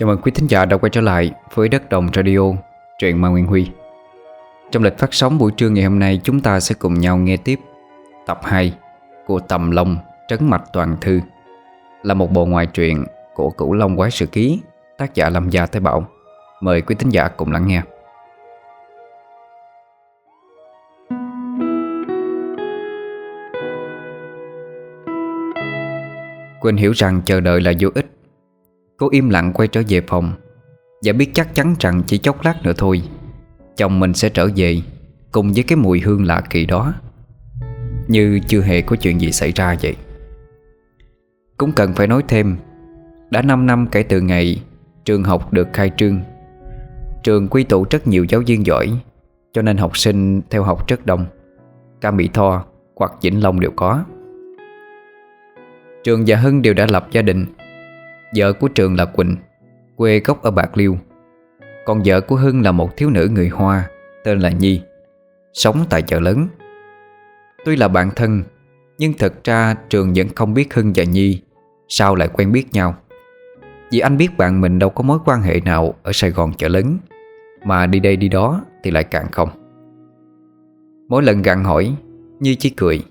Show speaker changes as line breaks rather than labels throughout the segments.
Chào mừng quý thính giả đã quay trở lại với Đất Đồng Radio, truyện mai Nguyên Huy. Trong lịch phát sóng buổi trưa ngày hôm nay chúng ta sẽ cùng nhau nghe tiếp tập 2 của Tầm Long Trấn Mạch Toàn Thư. Là một bộ ngoại truyện của Cửu Long Quái Sự Ký, tác giả Lâm Gia Thái Bảo. Mời quý thính giả cùng lắng nghe. Quỳnh hiểu rằng chờ đợi là vô ích. Cô im lặng quay trở về phòng Và biết chắc chắn rằng chỉ chốc lát nữa thôi, Chồng mình sẽ trở về Cùng với cái mùi hương lạ kỳ đó. Như chưa hề có chuyện gì xảy ra vậy. Cũng cần phải nói thêm, Đã 5 năm kể từ ngày Trường học được khai trương, Trường quy tụ rất nhiều giáo viên giỏi, Cho nên học sinh theo học rất đông Cả Mỹ Tho hoặc Vĩnh Long đều có. Trường và Hưng đều đã lập gia đình Vợ của Trường là Quỳnh, Quê gốc ở Bạc Liêu. Còn vợ của Hưng là một thiếu nữ người Hoa, Tên là Nhi, Sống tại chợ lớn. Tuy là bạn thân, Nhưng thật ra Trường vẫn không biết Hưng và Nhi Sao lại quen biết nhau. Vì anh biết bạn mình đâu có mối quan hệ nào Ở Sài Gòn chợ lớn, Mà đi đây đi đó thì lại càng không. Mỗi lần gặn hỏi, Nhi chỉ cười,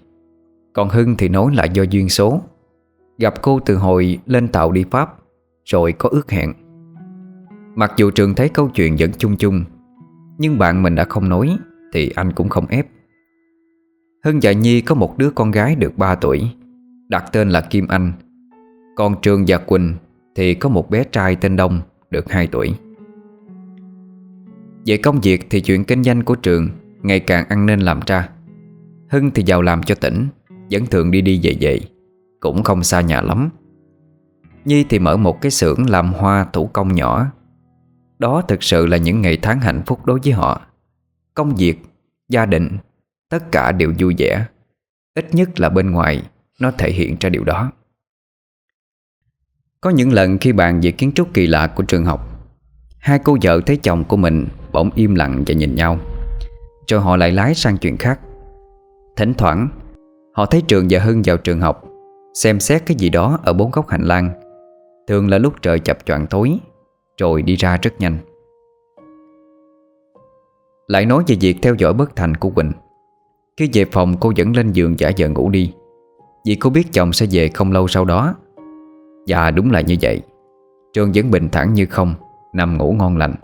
Còn Hưng thì nói là do duyên số. Gặp cô từ hồi lên tàu đi Pháp, Rồi có ước hẹn. Mặc dù Trường thấy câu chuyện vẫn chung chung, Nhưng bạn mình đã không nói Thì anh cũng không ép. Hưng và Nhi có một đứa con gái được 3 tuổi, Đặt tên là Kim Anh. Còn Trường và Quỳnh Thì có một bé trai tên Đông Được 2 tuổi. Về công việc thì chuyện kinh doanh của Trường Ngày càng ăn nên làm ra. Hưng thì giàu làm cho tỉnh, Vẫn thường đi đi về về cũng không xa nhà lắm. Nhi thì mở một cái xưởng làm hoa thủ công nhỏ. Đó thực sự là những ngày tháng hạnh phúc đối với họ. Công việc, gia đình Tất cả đều vui vẻ. Ít nhất là bên ngoài Nó thể hiện ra điều đó. Có những lần khi bàn về kiến trúc kỳ lạ của trường học Hai cô vợ thấy chồng của mình Bỗng im lặng và nhìn nhau. Rồi họ lại lái sang chuyện khác. Thỉnh thoảng Họ thấy Trường và Hưng vào trường học Xem xét cái gì đó ở bốn góc hành lang. Thường là lúc trời chập choạng tối, Rồi đi ra rất nhanh. Lại nói về việc theo dõi bất thành của Quỳnh. Khi về phòng, cô vẫn lên giường giả vờ ngủ đi. Vì cô biết chồng sẽ về không lâu sau đó. Và đúng là như vậy. Trường vẫn bình thản như không, Nằm ngủ ngon lành.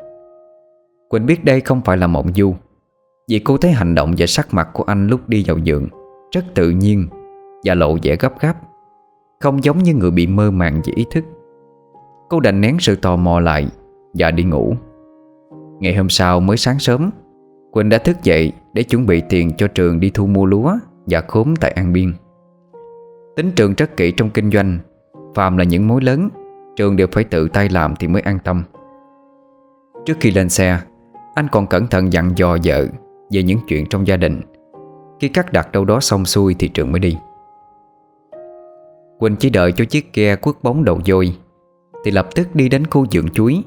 Quỳnh biết đây không phải là mộng du. Vì cô thấy hành động và sắc mặt của anh lúc đi vào giường Rất tự nhiên Và lộ vẻ gấp gáp không giống như người bị mơ màng về ý thức Cô đành nén sự tò mò lại Và đi ngủ Ngày hôm sau mới sáng sớm Quỳnh đã thức dậy để chuẩn bị tiền cho trường đi thu mua lúa và khốm tại An Biên. Tính trường rất kỹ trong kinh doanh, phàm là những mối lớn, trường đều phải tự tay làm thì mới an tâm. Trước khi lên xe, anh còn cẩn thận dặn dò vợ về những chuyện trong gia đình. Khi cắt đặt đâu đó xong xuôi thì trường mới đi. Quỳnh chỉ đợi cho chiếc ghe quất bóng đầu dôi, Thì lập tức đi đến khu vườn chuối.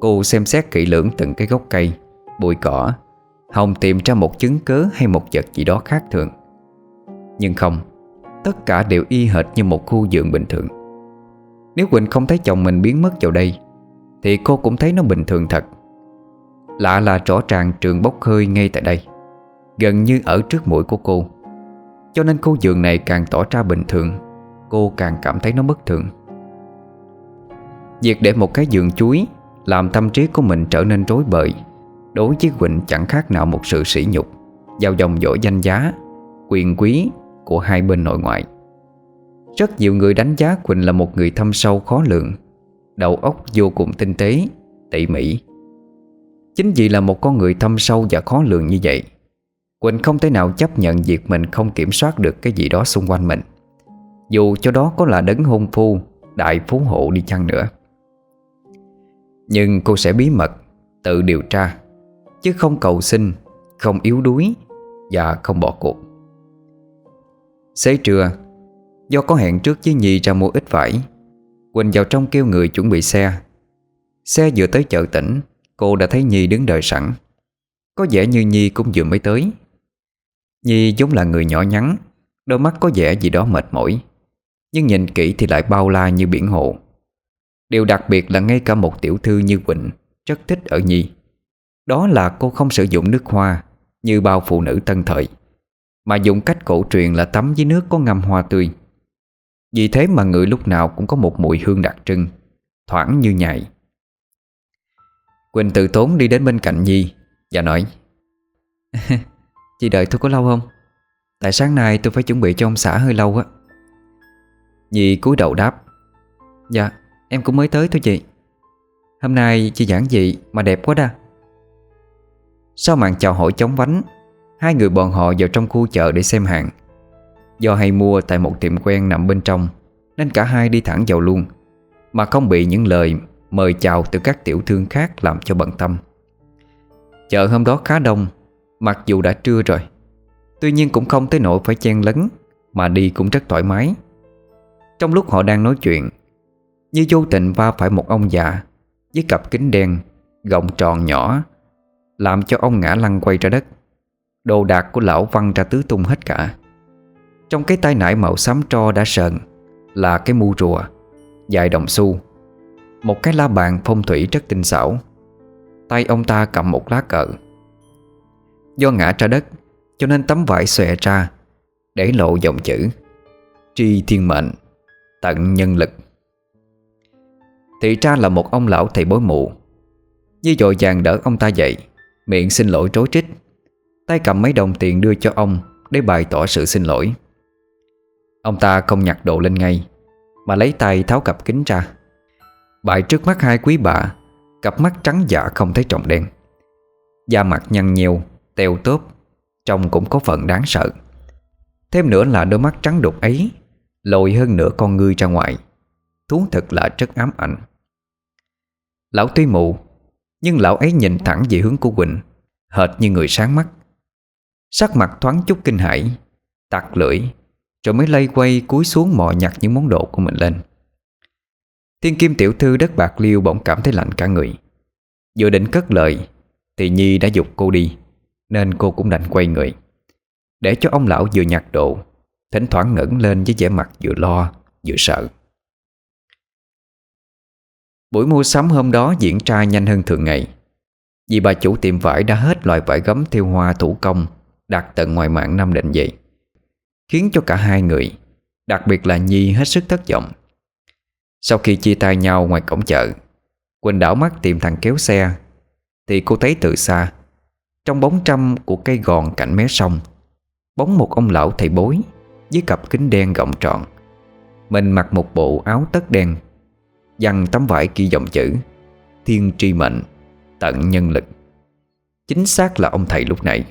Cô xem xét kỹ lưỡng từng cái gốc cây, Bụi cỏ, Hồng tìm ra một chứng cớ hay một vật gì đó khác thường. Nhưng không, Tất cả đều y hệt như một khu vườn bình thường. Nếu Quỳnh không thấy chồng mình biến mất vào đây, Thì cô cũng thấy nó bình thường thật. Lạ là rõ ràng trường bốc hơi ngay tại đây, Gần như ở trước mũi của cô. Cho nên khu vườn này càng tỏ ra bình thường. Cô càng cảm thấy nó bất thường. Việc để một cái giường chuối Làm tâm trí của mình trở nên rối bời, Đối với Quỳnh chẳng khác nào một sự sỉ nhục, Giao dòng dỗi danh giá, Quyền quý của hai bên nội ngoại. Rất nhiều người đánh giá Quỳnh là một người thâm sâu khó lường, Đầu óc vô cùng tinh tế, Tỉ mỉ. Chính vì là một con người thâm sâu và khó lường như vậy, Quỳnh không thể nào chấp nhận việc mình không kiểm soát được cái gì đó xung quanh mình dù cho đó có là đấng hôn phu, Đại phú hộ đi chăng nữa. Nhưng cô sẽ bí mật, Tự điều tra, Chứ không cầu xin, Không yếu đuối Và không bỏ cuộc. Xế trưa, Do có hẹn trước với Nhi ra mua ít vải, Quỳnh vào trong kêu người chuẩn bị xe. Xe vừa tới chợ tỉnh, Cô đã thấy Nhi đứng đợi sẵn. Có vẻ như Nhi cũng vừa mới tới. Nhi giống là người nhỏ nhắn, Đôi mắt có vẻ gì đó mệt mỏi nhưng nhìn kỹ thì lại bao la như biển hồ. Điều đặc biệt là ngay cả một tiểu thư như Quỳnh Rất thích ở Nhi. Đó là cô không sử dụng nước hoa Như bao phụ nữ tân thời, Mà dùng cách cổ truyền là tắm với nước có ngâm hoa tươi. Vì thế mà người lúc nào cũng có một mùi hương đặc trưng, Thoảng như nhài. Quỳnh tự tốn đi đến bên cạnh Nhi Và nói, Chị đợi tôi có lâu không? Tại sáng nay tôi phải chuẩn bị cho ông xã hơi lâu á. Nhi cúi đầu đáp Dạ em cũng mới tới thôi chị Hôm nay chị giảng dị mà đẹp quá đa. Sau màn chào hỏi chóng vánh, Hai người bọn họ vào trong khu chợ để xem hàng. Do hay mua tại một tiệm quen nằm bên trong, Nên cả hai đi thẳng vào luôn, Mà không bị những lời mời chào từ các tiểu thương khác làm cho bận tâm. Chợ hôm đó khá đông, Mặc dù đã trưa rồi, Tuy nhiên cũng không tới nỗi phải chen lấn, Mà đi cũng rất thoải mái. Trong lúc họ đang nói chuyện, Như vô tình va phải một ông già Với cặp kính đen, Gọng tròn nhỏ, Làm cho ông ngã lăn quay ra đất. Đồ đạc của lão văng ra tứ tung hết cả. Trong cái tay nải màu xám tro đã sờn Là cái mu rùa, Dài đồng xu, Một cái la bàn phong thủy rất tinh xảo. Tay ông ta cầm một lá cờ. Do ngã ra đất, Cho nên tấm vải xòe ra Để lộ dòng chữ Tri thiên mệnh. Tận nhân lực. Thì ra là một ông lão thầy bối mụ Như dội vàng đỡ ông ta dậy, Miệng xin lỗi trối trích. Tay cầm mấy đồng tiền đưa cho ông Để bày tỏ sự xin lỗi. Ông ta không nhặt đồ lên ngay, Mà lấy tay tháo cặp kính ra. Bại trước mắt hai quý bà, Cặp mắt trắng dạ không thấy trọng đen. Da mặt nhăn nhiều Teo tốp Trông cũng có phần đáng sợ. Thêm nữa là đôi mắt trắng đục ấy Lồi hơn nửa con ngươi ra ngoài. Thú thật là rất ám ảnh. Lão tuy mù Nhưng lão ấy nhìn thẳng về hướng của Quỳnh, Hệt như người sáng mắt. Sắc mặt thoáng chút kinh hãi, Tặc lưỡi, Rồi mới lây quay cúi xuống mò nhặt những món đồ của mình lên. Thiên kim tiểu thư đất bạc liêu bỗng cảm thấy lạnh cả người. Vừa định cất lời, Thì Nhi đã dục cô đi, Nên cô cũng đành quay người. Để cho ông lão vừa nhặt đồ Thỉnh thoảng ngẩng lên với vẻ mặt vừa lo, vừa sợ. Buổi mua sắm hôm đó diễn ra nhanh hơn thường ngày. Vì bà chủ tiệm vải đã hết loại vải gấm theo hoa thủ công Đặt tận ngoài mạng năm định vậy, Khiến cho cả hai người, Đặc biệt là Nhi hết sức thất vọng. Sau khi chia tay nhau ngoài cổng chợ, Quỳnh đảo mắt tìm thằng kéo xe, Thì cô thấy từ xa, Trong bóng trăm của cây gòn cạnh mé sông, Bóng một ông lão thầy bối. Với cặp kính đen gọng tròn. Mình mặc một bộ áo tất đen, Dằn tấm vải ghi dòng chữ, Thiên tri mệnh, Tận nhân lực. Chính xác là ông thầy lúc nãy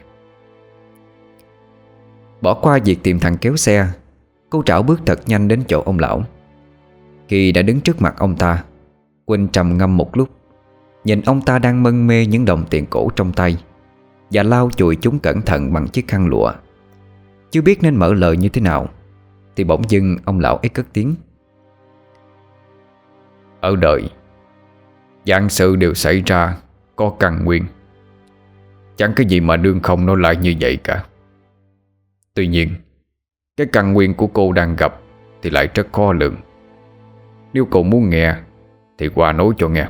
Bỏ qua việc tìm thằng kéo xe, Cô trảo bước thật nhanh đến chỗ ông lão. Khi đã đứng trước mặt ông ta, Quỳnh trầm ngâm một lúc, Nhìn ông ta đang mân mê những đồng tiền cổ trong tay Và lau chùi chúng cẩn thận bằng chiếc khăn lụa. Chưa biết nên mở lời như thế nào. Thì bỗng dưng, ông lão ấy cất tiếng. Ở đời, giang sự đều xảy ra Có căn nguyên. Chẳng cái gì mà đương không nó lại như vậy cả. Tuy nhiên, Cái căn nguyên của cô đang gặp Thì lại rất khó lượng Nếu cậu muốn nghe, Thì qua nói cho nghe.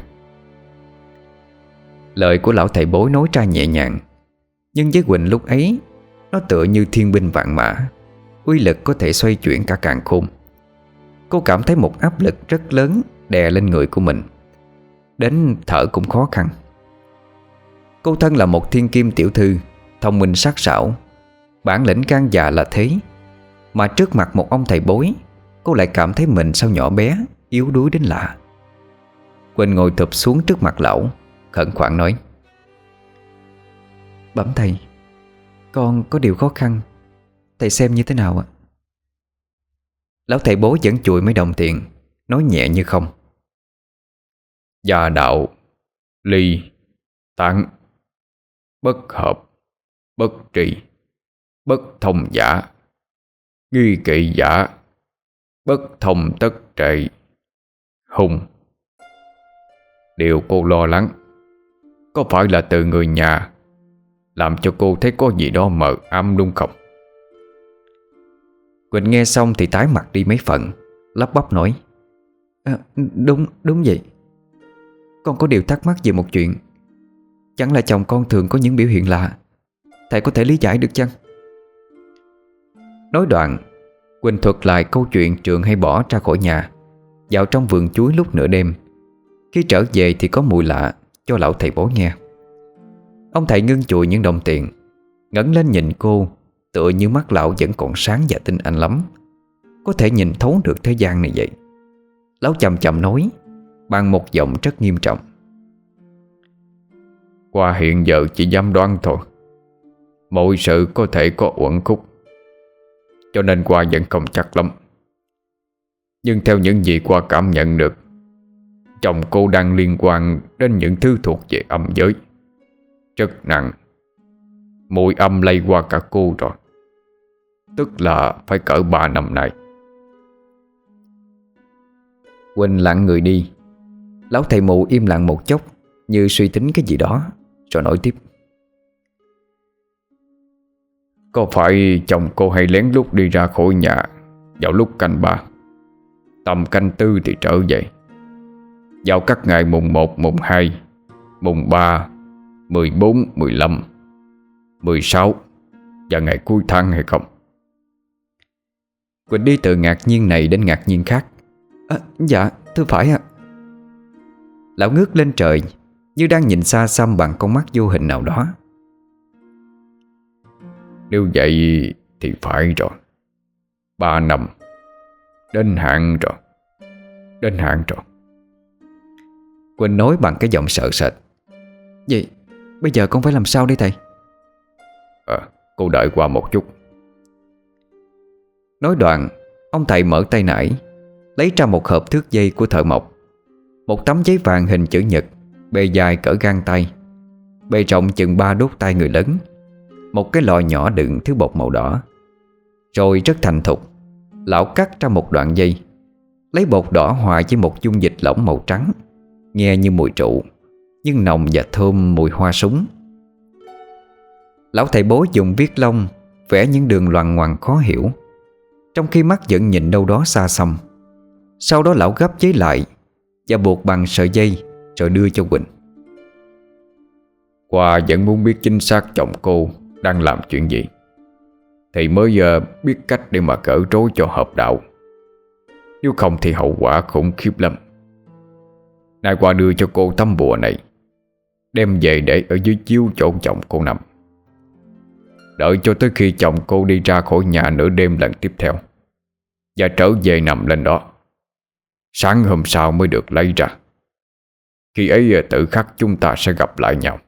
Lời của lão thầy bối nói ra nhẹ nhàng, Nhưng với Quỳnh lúc ấy nó tựa như thiên binh vạn mã, Uy lực có thể xoay chuyển cả càng khôn. Cô cảm thấy một áp lực rất lớn Đè lên người của mình. Đến thở cũng khó khăn. Cô thân là một thiên kim tiểu thư, Thông minh sắc sảo. Bản lĩnh can già là thế. Mà trước mặt một ông thầy bối, Cô lại cảm thấy mình sao nhỏ bé, Yếu đuối đến lạ. Quỳnh ngồi thụp xuống trước mặt lão, Khẩn khoản nói, Bẩm thầy con có điều khó khăn, Thầy xem như thế nào ạ? Lão thầy bố vẫn chùi mấy đồng tiền, Nói nhẹ như không. Gia đạo, Ly, Tán, Bất hợp, Bất trì Bất thông giả, Nghi kỵ giả, Bất thông tất trệ, Hùng. Điều cô lo lắng, Có phải là từ người nhà làm cho cô thấy có gì đó mờ âm đúng không? Quỳnh nghe xong thì tái mặt đi mấy phần Lắp bắp nói à, Đúng, đúng vậy. Con có điều thắc mắc về một chuyện. Chẳng là chồng con thường có những biểu hiện lạ? Thầy có thể lý giải được chăng? Nói đoạn Quỳnh thuật lại câu chuyện trường hay bỏ ra khỏi nhà Vào trong vườn chuối lúc nửa đêm. Khi trở về thì có mùi lạ Cho lão thầy bố nghe. Ông thầy ngưng chùi những đồng tiền, ngẩng lên nhìn cô, Tựa như mắt lão vẫn còn sáng và tinh anh lắm. Có thể nhìn thấu được thế gian này vậy. Lão chậm chậm nói, Bằng một giọng rất nghiêm trọng.
Qua hiện giờ chỉ dám đoán thôi. Mọi sự có thể có uẩn khúc, Cho nên qua vẫn không chắc lắm. Nhưng theo những gì qua cảm nhận được, Chồng cô đang liên quan đến những thứ thuộc về âm giới. Rất nặng. Mùi âm lây qua cả cô rồi. Tức là phải cỡ 3 năm nay.
Quỳnh lặng người đi. Lão thầy mụ im lặng một chốc Như suy tính cái gì đó Rồi nói tiếp.
Có phải chồng cô hay lén lút đi ra khỏi nhà Vào lúc canh ba? Tầm canh tư thì trở về. Vào các ngày mùng 1, mùng 2 Mùng 3 14, 15 16 Và ngày cuối tháng hay không?
Quỳnh đi từ ngạc nhiên này đến ngạc nhiên khác. À, Dạ thưa phải ạ. Lão ngước lên trời Như đang nhìn xa xăm bằng con mắt vô hình nào đó.
Nếu vậy thì phải rồi. Ba năm. Đến hạn rồi. Đến hạn rồi.
Quỳnh nói bằng cái giọng sợ sệt. Vậy bây giờ con phải làm sao đây thầy?
À cô đợi qua một chút.
Nói đoạn Ông thầy mở tay nải Lấy ra một hộp thước dây của thợ mộc. Một tấm giấy vàng hình chữ nhật Bề dài cỡ gang tay. Bề rộng chừng ba đốt tay người lớn. Một cái lò nhỏ đựng thứ bột màu đỏ. Rồi rất thành thục Lão cắt ra một đoạn dây. Lấy bột đỏ hòa với một dung dịch lỏng màu trắng Nghe như mùi rượu nhưng nồng và thơm mùi hoa súng. Lão thầy bố dùng viết lông, Vẽ những đường loằng ngoằn khó hiểu. Trong khi mắt vẫn nhìn đâu đó xa xăm, Sau đó lão gấp giấy lại Và buộc bằng sợi dây Rồi đưa cho Quỳnh.
Qua vẫn muốn biết chính xác chồng cô Đang làm chuyện gì. Thì mới giờ biết cách để mà cỡ trối cho hợp đạo. Nếu không thì hậu quả khủng khiếp lắm. Nay qua đưa cho cô tấm bùa này. Đem về để ở dưới chiếu chỗ chồng cô nằm. Đợi cho tới khi chồng cô đi ra khỏi nhà nửa đêm lần tiếp theo Và trở về nằm lên đó Sáng hôm sau mới được lấy ra. Khi ấy tự khắc chúng ta sẽ gặp lại nhau.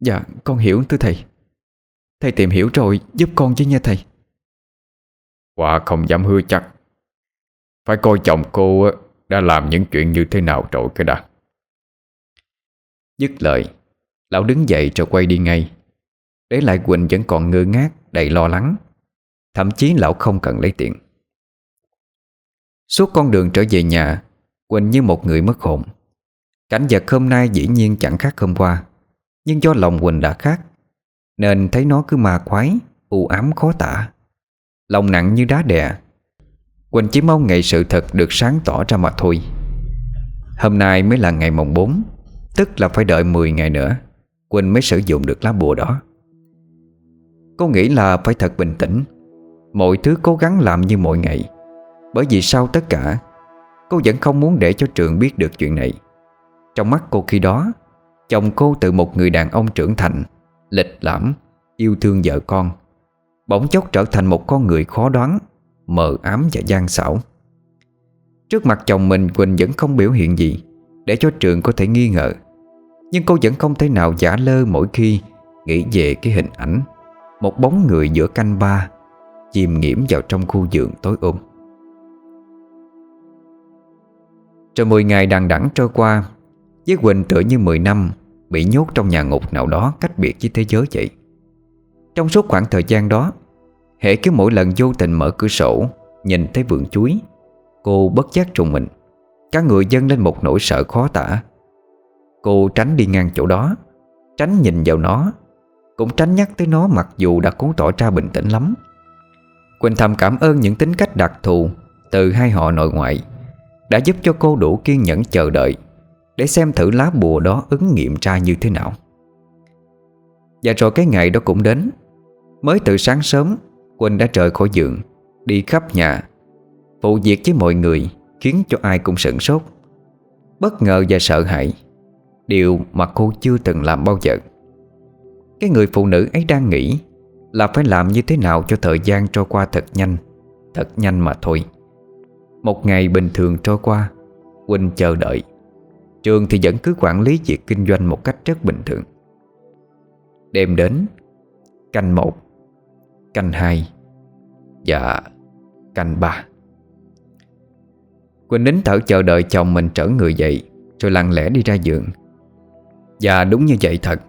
Dạ con hiểu thưa thầy. Thầy tìm hiểu rồi giúp con chứ nha thầy.
Quả không dám hứa chắc. Phải coi chồng cô đã làm những chuyện như thế nào rồi cái đã
Dứt lời, Lão đứng dậy rồi quay đi ngay. Để lại Quỳnh vẫn còn ngơ ngác, Đầy lo lắng. Thậm chí lão không cần lấy tiền. Suốt con đường trở về nhà, Quỳnh như một người mất hồn. Cảnh vật hôm nay dĩ nhiên chẳng khác hôm qua, Nhưng do lòng Quỳnh đã khác, Nên thấy nó cứ ma quái, U ám khó tả. Lòng nặng như đá đè, Quỳnh chỉ mong ngày sự thật được sáng tỏ ra mà thôi. Hôm nay mới là ngày mồng 4 Tức là phải đợi 10 ngày nữa Quỳnh mới sử dụng được lá bùa đó. Cô nghĩ là phải thật bình tĩnh. Mọi thứ cố gắng làm như mọi ngày. Bởi vì sau tất cả, Cô vẫn không muốn để cho Trường biết được chuyện này. Trong mắt cô khi đó, Chồng cô từ một người đàn ông trưởng thành, Lịch lãm, Yêu thương vợ con. Bỗng chốc trở thành một con người khó đoán, Mờ ám và gian xảo. Trước mặt chồng mình Quỳnh vẫn không biểu hiện gì, Để cho Trường có thể nghi ngờ. Nhưng cô vẫn không thể nào giả lơ mỗi khi Nghĩ về cái hình ảnh Một bóng người giữa canh ba Chìm nghiễm vào trong khu giường tối ôm Rồi 10 ngày đằng đẵng trôi qua Với Quỳnh tựa như 10 năm Bị nhốt trong nhà ngục nào đó cách biệt với thế giới vậy. Trong suốt khoảng thời gian đó Hệ cứ mỗi lần vô tình mở cửa sổ, Nhìn thấy vườn chuối, Cô bất giác trùng mình. Các người dâng lên một nỗi sợ khó tả. Cô tránh đi ngang chỗ đó, Tránh nhìn vào nó, Cũng tránh nhắc tới nó mặc dù đã cố tỏ ra bình tĩnh lắm. Quỳnh thầm cảm ơn những tính cách đặc thù Từ hai họ nội ngoại, Đã giúp cho cô đủ kiên nhẫn chờ đợi Để xem thử lá bùa đó ứng nghiệm ra như thế nào. Và rồi cái ngày đó cũng đến, Mới từ sáng sớm, Quỳnh đã rời khỏi giường, Đi khắp nhà, Phụ việc với mọi người Khiến cho ai cũng sửng sốt, Bất ngờ và sợ hãi. Điều mà cô chưa từng làm bao giờ. Cái người phụ nữ ấy đang nghĩ Là phải làm như thế nào cho thời gian trôi qua thật nhanh Thật nhanh mà thôi. Một ngày bình thường trôi qua, Quỳnh chờ đợi. Trường thì vẫn cứ quản lý việc kinh doanh một cách rất bình thường. Đêm đến, Canh một, Canh hai Và canh ba. Quỳnh nín thở chờ đợi chồng mình trở người dậy, Rồi lặng lẽ đi ra giường. Và đúng như vậy thật.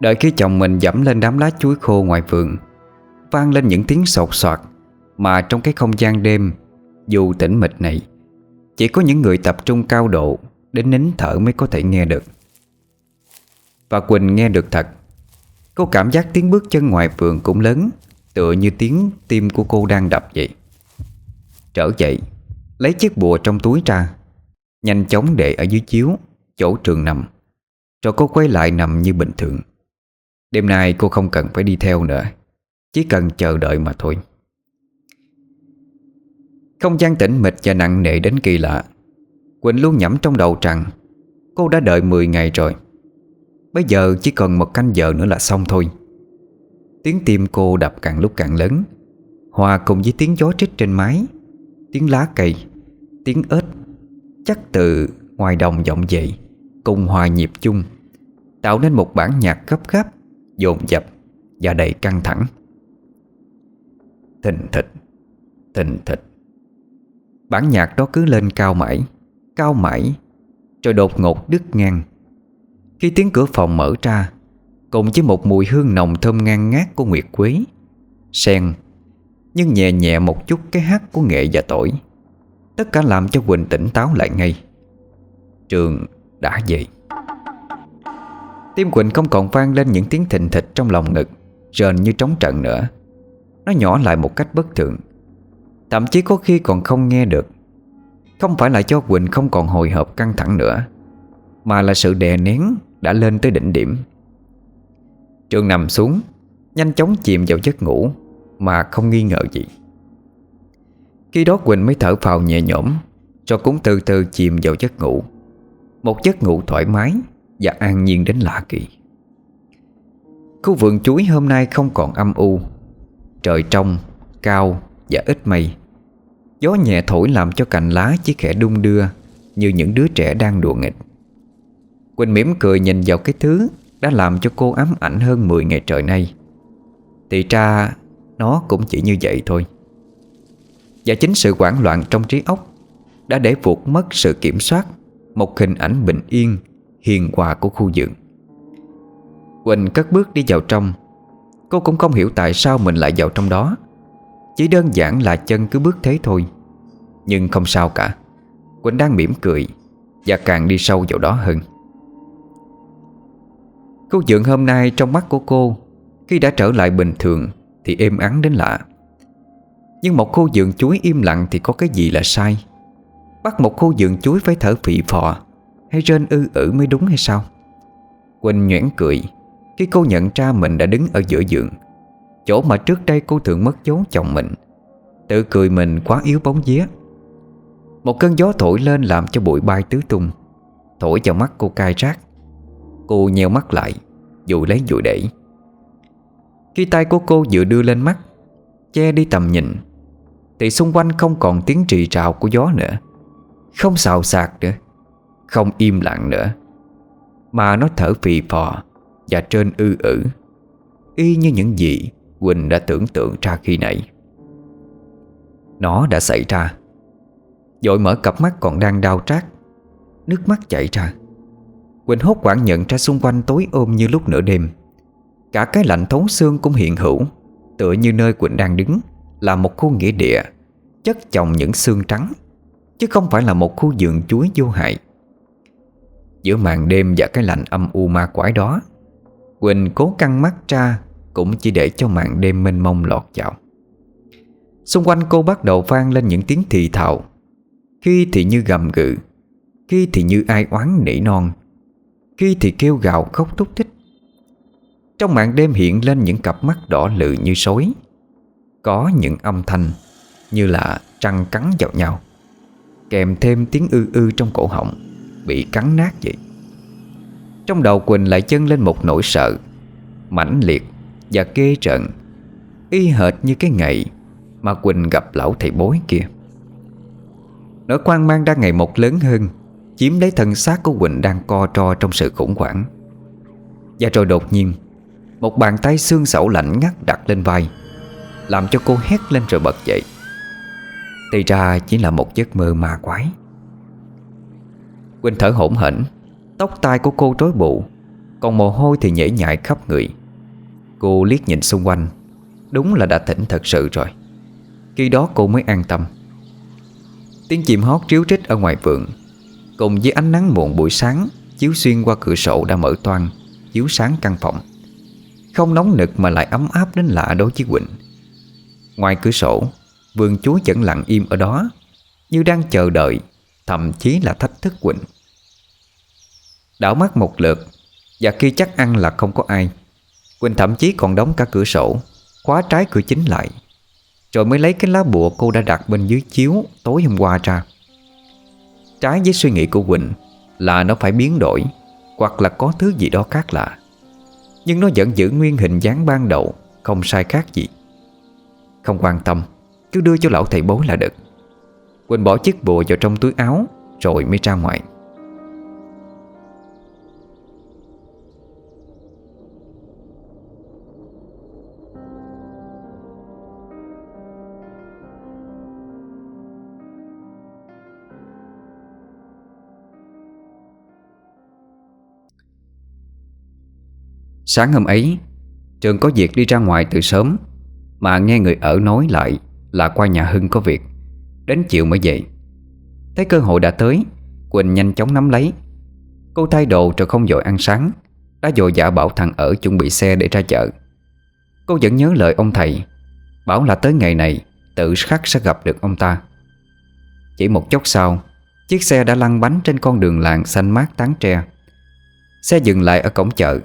Đợi khi chồng mình dẫm lên đám lá chuối khô ngoài vườn, Vang lên những tiếng sột soạt Mà trong cái không gian đêm, Dù tĩnh mịch này, Chỉ có những người tập trung cao độ Đến nín thở mới có thể nghe được. Và Quỳnh nghe được thật. Cô cảm giác tiếng bước chân ngoài vườn cũng lớn, Tựa như tiếng tim của cô đang đập vậy. Trở dậy, Lấy chiếc bùa trong túi ra, Nhanh chóng để ở dưới chiếu, Chỗ trường nằm. Rồi cô quay lại nằm như bình thường. Đêm nay cô không cần phải đi theo nữa. Chỉ cần chờ đợi mà thôi. Không gian tĩnh mịch và nặng nề đến kỳ lạ. Quỳnh luôn nhẩm trong đầu rằng, Cô đã đợi 10 ngày rồi. Bây giờ chỉ cần một canh giờ nữa là xong thôi. Tiếng tim cô đập càng lúc càng lớn. Hòa cùng với tiếng gió trích trên mái, Tiếng lá cây, Tiếng ếch, Chắc từ ngoài đồng vọng dậy Cùng hòa nhịp chung. Tạo nên một bản nhạc gấp gáp, Dồn dập và đầy căng thẳng. Thình thịch Thình thịch. Bản nhạc đó cứ lên cao mãi Cao mãi, Rồi đột ngột đứt ngang. Khi tiếng cửa phòng mở ra, Cùng với một mùi hương nồng thơm ngang ngát của nguyệt quế, Sen, Nhưng nhẹ nhẹ một chút cái hát của nghệ và tỏi, Tất cả làm cho Quỳnh tỉnh táo lại ngay. Trường đã dậy. Tim Quỳnh không còn vang lên những tiếng thình thịch trong lòng ngực, Rền như trống trận nữa. Nó nhỏ lại một cách bất thường. Thậm chí có khi còn không nghe được. Không phải là cho Quỳnh không còn hồi hộp căng thẳng nữa, Mà là sự đè nén đã lên tới đỉnh điểm. Trường nằm xuống, Nhanh chóng chìm vào giấc ngủ, Mà không nghi ngờ gì. Khi đó Quỳnh mới thở phào nhẹ nhõm, Rồi cũng từ từ chìm vào giấc ngủ. Một giấc ngủ thoải mái và an nhiên đến lạ kỳ. Khu vườn chuối hôm nay không còn âm u. Trời trong, cao và ít mây. Gió nhẹ thổi làm cho cành lá chỉ khẽ đung đưa Như những đứa trẻ đang đùa nghịch. Quỳnh mỉm cười nhìn vào cái thứ Đã làm cho cô ám ảnh hơn 10 ngày trời nay. Thì ra Nó cũng chỉ như vậy thôi. Và chính sự hoảng loạn trong trí óc Đã để vụt mất sự kiểm soát Một hình ảnh bình yên Hiền hòa của khu vườn. Quỳnh cất bước đi vào trong. Cô cũng không hiểu tại sao mình lại vào trong đó. Chỉ đơn giản là chân cứ bước thế thôi. Nhưng không sao cả. Quỳnh đang mỉm cười Và càng đi sâu vào đó hơn. Khu vườn hôm nay trong mắt của cô Khi đã trở lại bình thường Thì êm ắng đến lạ. Nhưng một khu vườn chuối im lặng Thì có cái gì là sai? Bắt một khu vườn chuối phải thở phì phò. Hay rên ư ử mới đúng hay sao? Quỳnh nhoẻn cười. Khi cô nhận ra mình đã đứng ở giữa giường, Chỗ mà trước đây cô thường mất dấu chồng mình Tự cười mình quá yếu bóng vía. Một cơn gió thổi lên làm cho bụi bay tứ tung Thổi vào mắt cô cay rát. Cô nheo mắt lại Dụi lấy dụi để. Khi tay của cô vừa đưa lên mắt Che đi tầm nhìn Thì xung quanh không còn tiếng trì trào của gió nữa. Không xào xạc nữa. Không im lặng nữa. Mà nó thở phì phò Và trên ư ử, Y như những gì Quỳnh đã tưởng tượng ra khi nãy Nó đã xảy ra. Dội mở cặp mắt còn đang đau trát, Nước mắt chảy ra. Quỳnh hốt quảng nhận ra xung quanh tối ôm như lúc nửa đêm. Cả cái lạnh thấu xương cũng hiện hữu, Tựa như nơi Quỳnh đang đứng Là một khu nghĩa địa, Chất chồng những xương trắng, Chứ không phải là một khu vườn chuối vô hại. Giữa màn đêm và cái lạnh âm u ma quái đó. Quỳnh cố căng mắt ra, Cũng chỉ để cho màn đêm mênh mông lọt vào. Xung quanh cô bắt đầu vang lên những tiếng thì thào. Khi thì như gầm gừ, Khi thì như ai oán nỉ non, Khi thì kêu gào khóc thúc thích. Trong màn đêm hiện lên những cặp mắt đỏ lự như sói. Có những âm thanh Như là trăng cắn vào nhau, Kèm thêm tiếng ư ư trong cổ họng. Bị cắn nát vậy. Trong đầu Quỳnh lại chân lên một nỗi sợ, mãnh liệt và ghê trận Y hệt như cái ngày Mà Quỳnh gặp lão thầy bối kia. Nỗi quan mang đang ngày một lớn hơn, Chiếm lấy thân xác của Quỳnh đang co tro trong sự khủng hoảng. Và rồi đột nhiên, Một bàn tay xương sẩu lạnh ngắt đặt lên vai, Làm cho cô hét lên rồi bật dậy. Thì ra chỉ là một giấc mơ ma quái. Quỳnh thở hổn hển. Tóc tai của cô rối bụ Còn mồ hôi thì nhễ nhại khắp người. Cô liếc nhìn xung quanh. Đúng là đã tỉnh thật sự rồi. Khi đó cô mới an tâm. Tiếng chim hót ríu rít ở ngoài vườn, Cùng với ánh nắng muộn buổi sáng Chiếu xuyên qua cửa sổ đã mở toang, Chiếu sáng căn phòng. Không nóng nực mà lại ấm áp đến lạ đối với Quỳnh. Ngoài cửa sổ, Vườn chúa vẫn lặng im ở đó, Như đang chờ đợi, Thậm chí là thách thức Quỳnh. Đảo mắt một lượt, Và khi chắc ăn là không có ai, Quỳnh thậm chí còn đóng cả cửa sổ, Khóa trái cửa chính lại, Rồi mới lấy cái lá bùa cô đã đặt bên dưới chiếu Tối hôm qua ra. Trái với suy nghĩ của Quỳnh Là nó phải biến đổi, Hoặc là có thứ gì đó khác lạ. Nhưng nó vẫn giữ nguyên hình dáng ban đầu, Không sai khác gì. Không quan tâm, Cứ đưa cho lão thầy bối là được. Quỳnh bỏ chiếc bùa vào trong túi áo, Rồi mới ra ngoài. Sáng hôm ấy, Trường có việc đi ra ngoài từ sớm, Mà nghe người ở nói lại Là qua nhà Hưng có việc, Đến chiều mới về. Thấy cơ hội đã tới, Quỳnh nhanh chóng nắm lấy. Cô thay đồ rồi không dội ăn sáng, Đã dội dạ bảo thằng ở chuẩn bị xe để ra chợ. Cô vẫn nhớ lời ông thầy, Bảo là tới ngày này Tự khắc sẽ gặp được ông ta. Chỉ một chốc sau, Chiếc xe đã lăn bánh trên con đường làng xanh mát tán tre. Xe dừng lại ở cổng chợ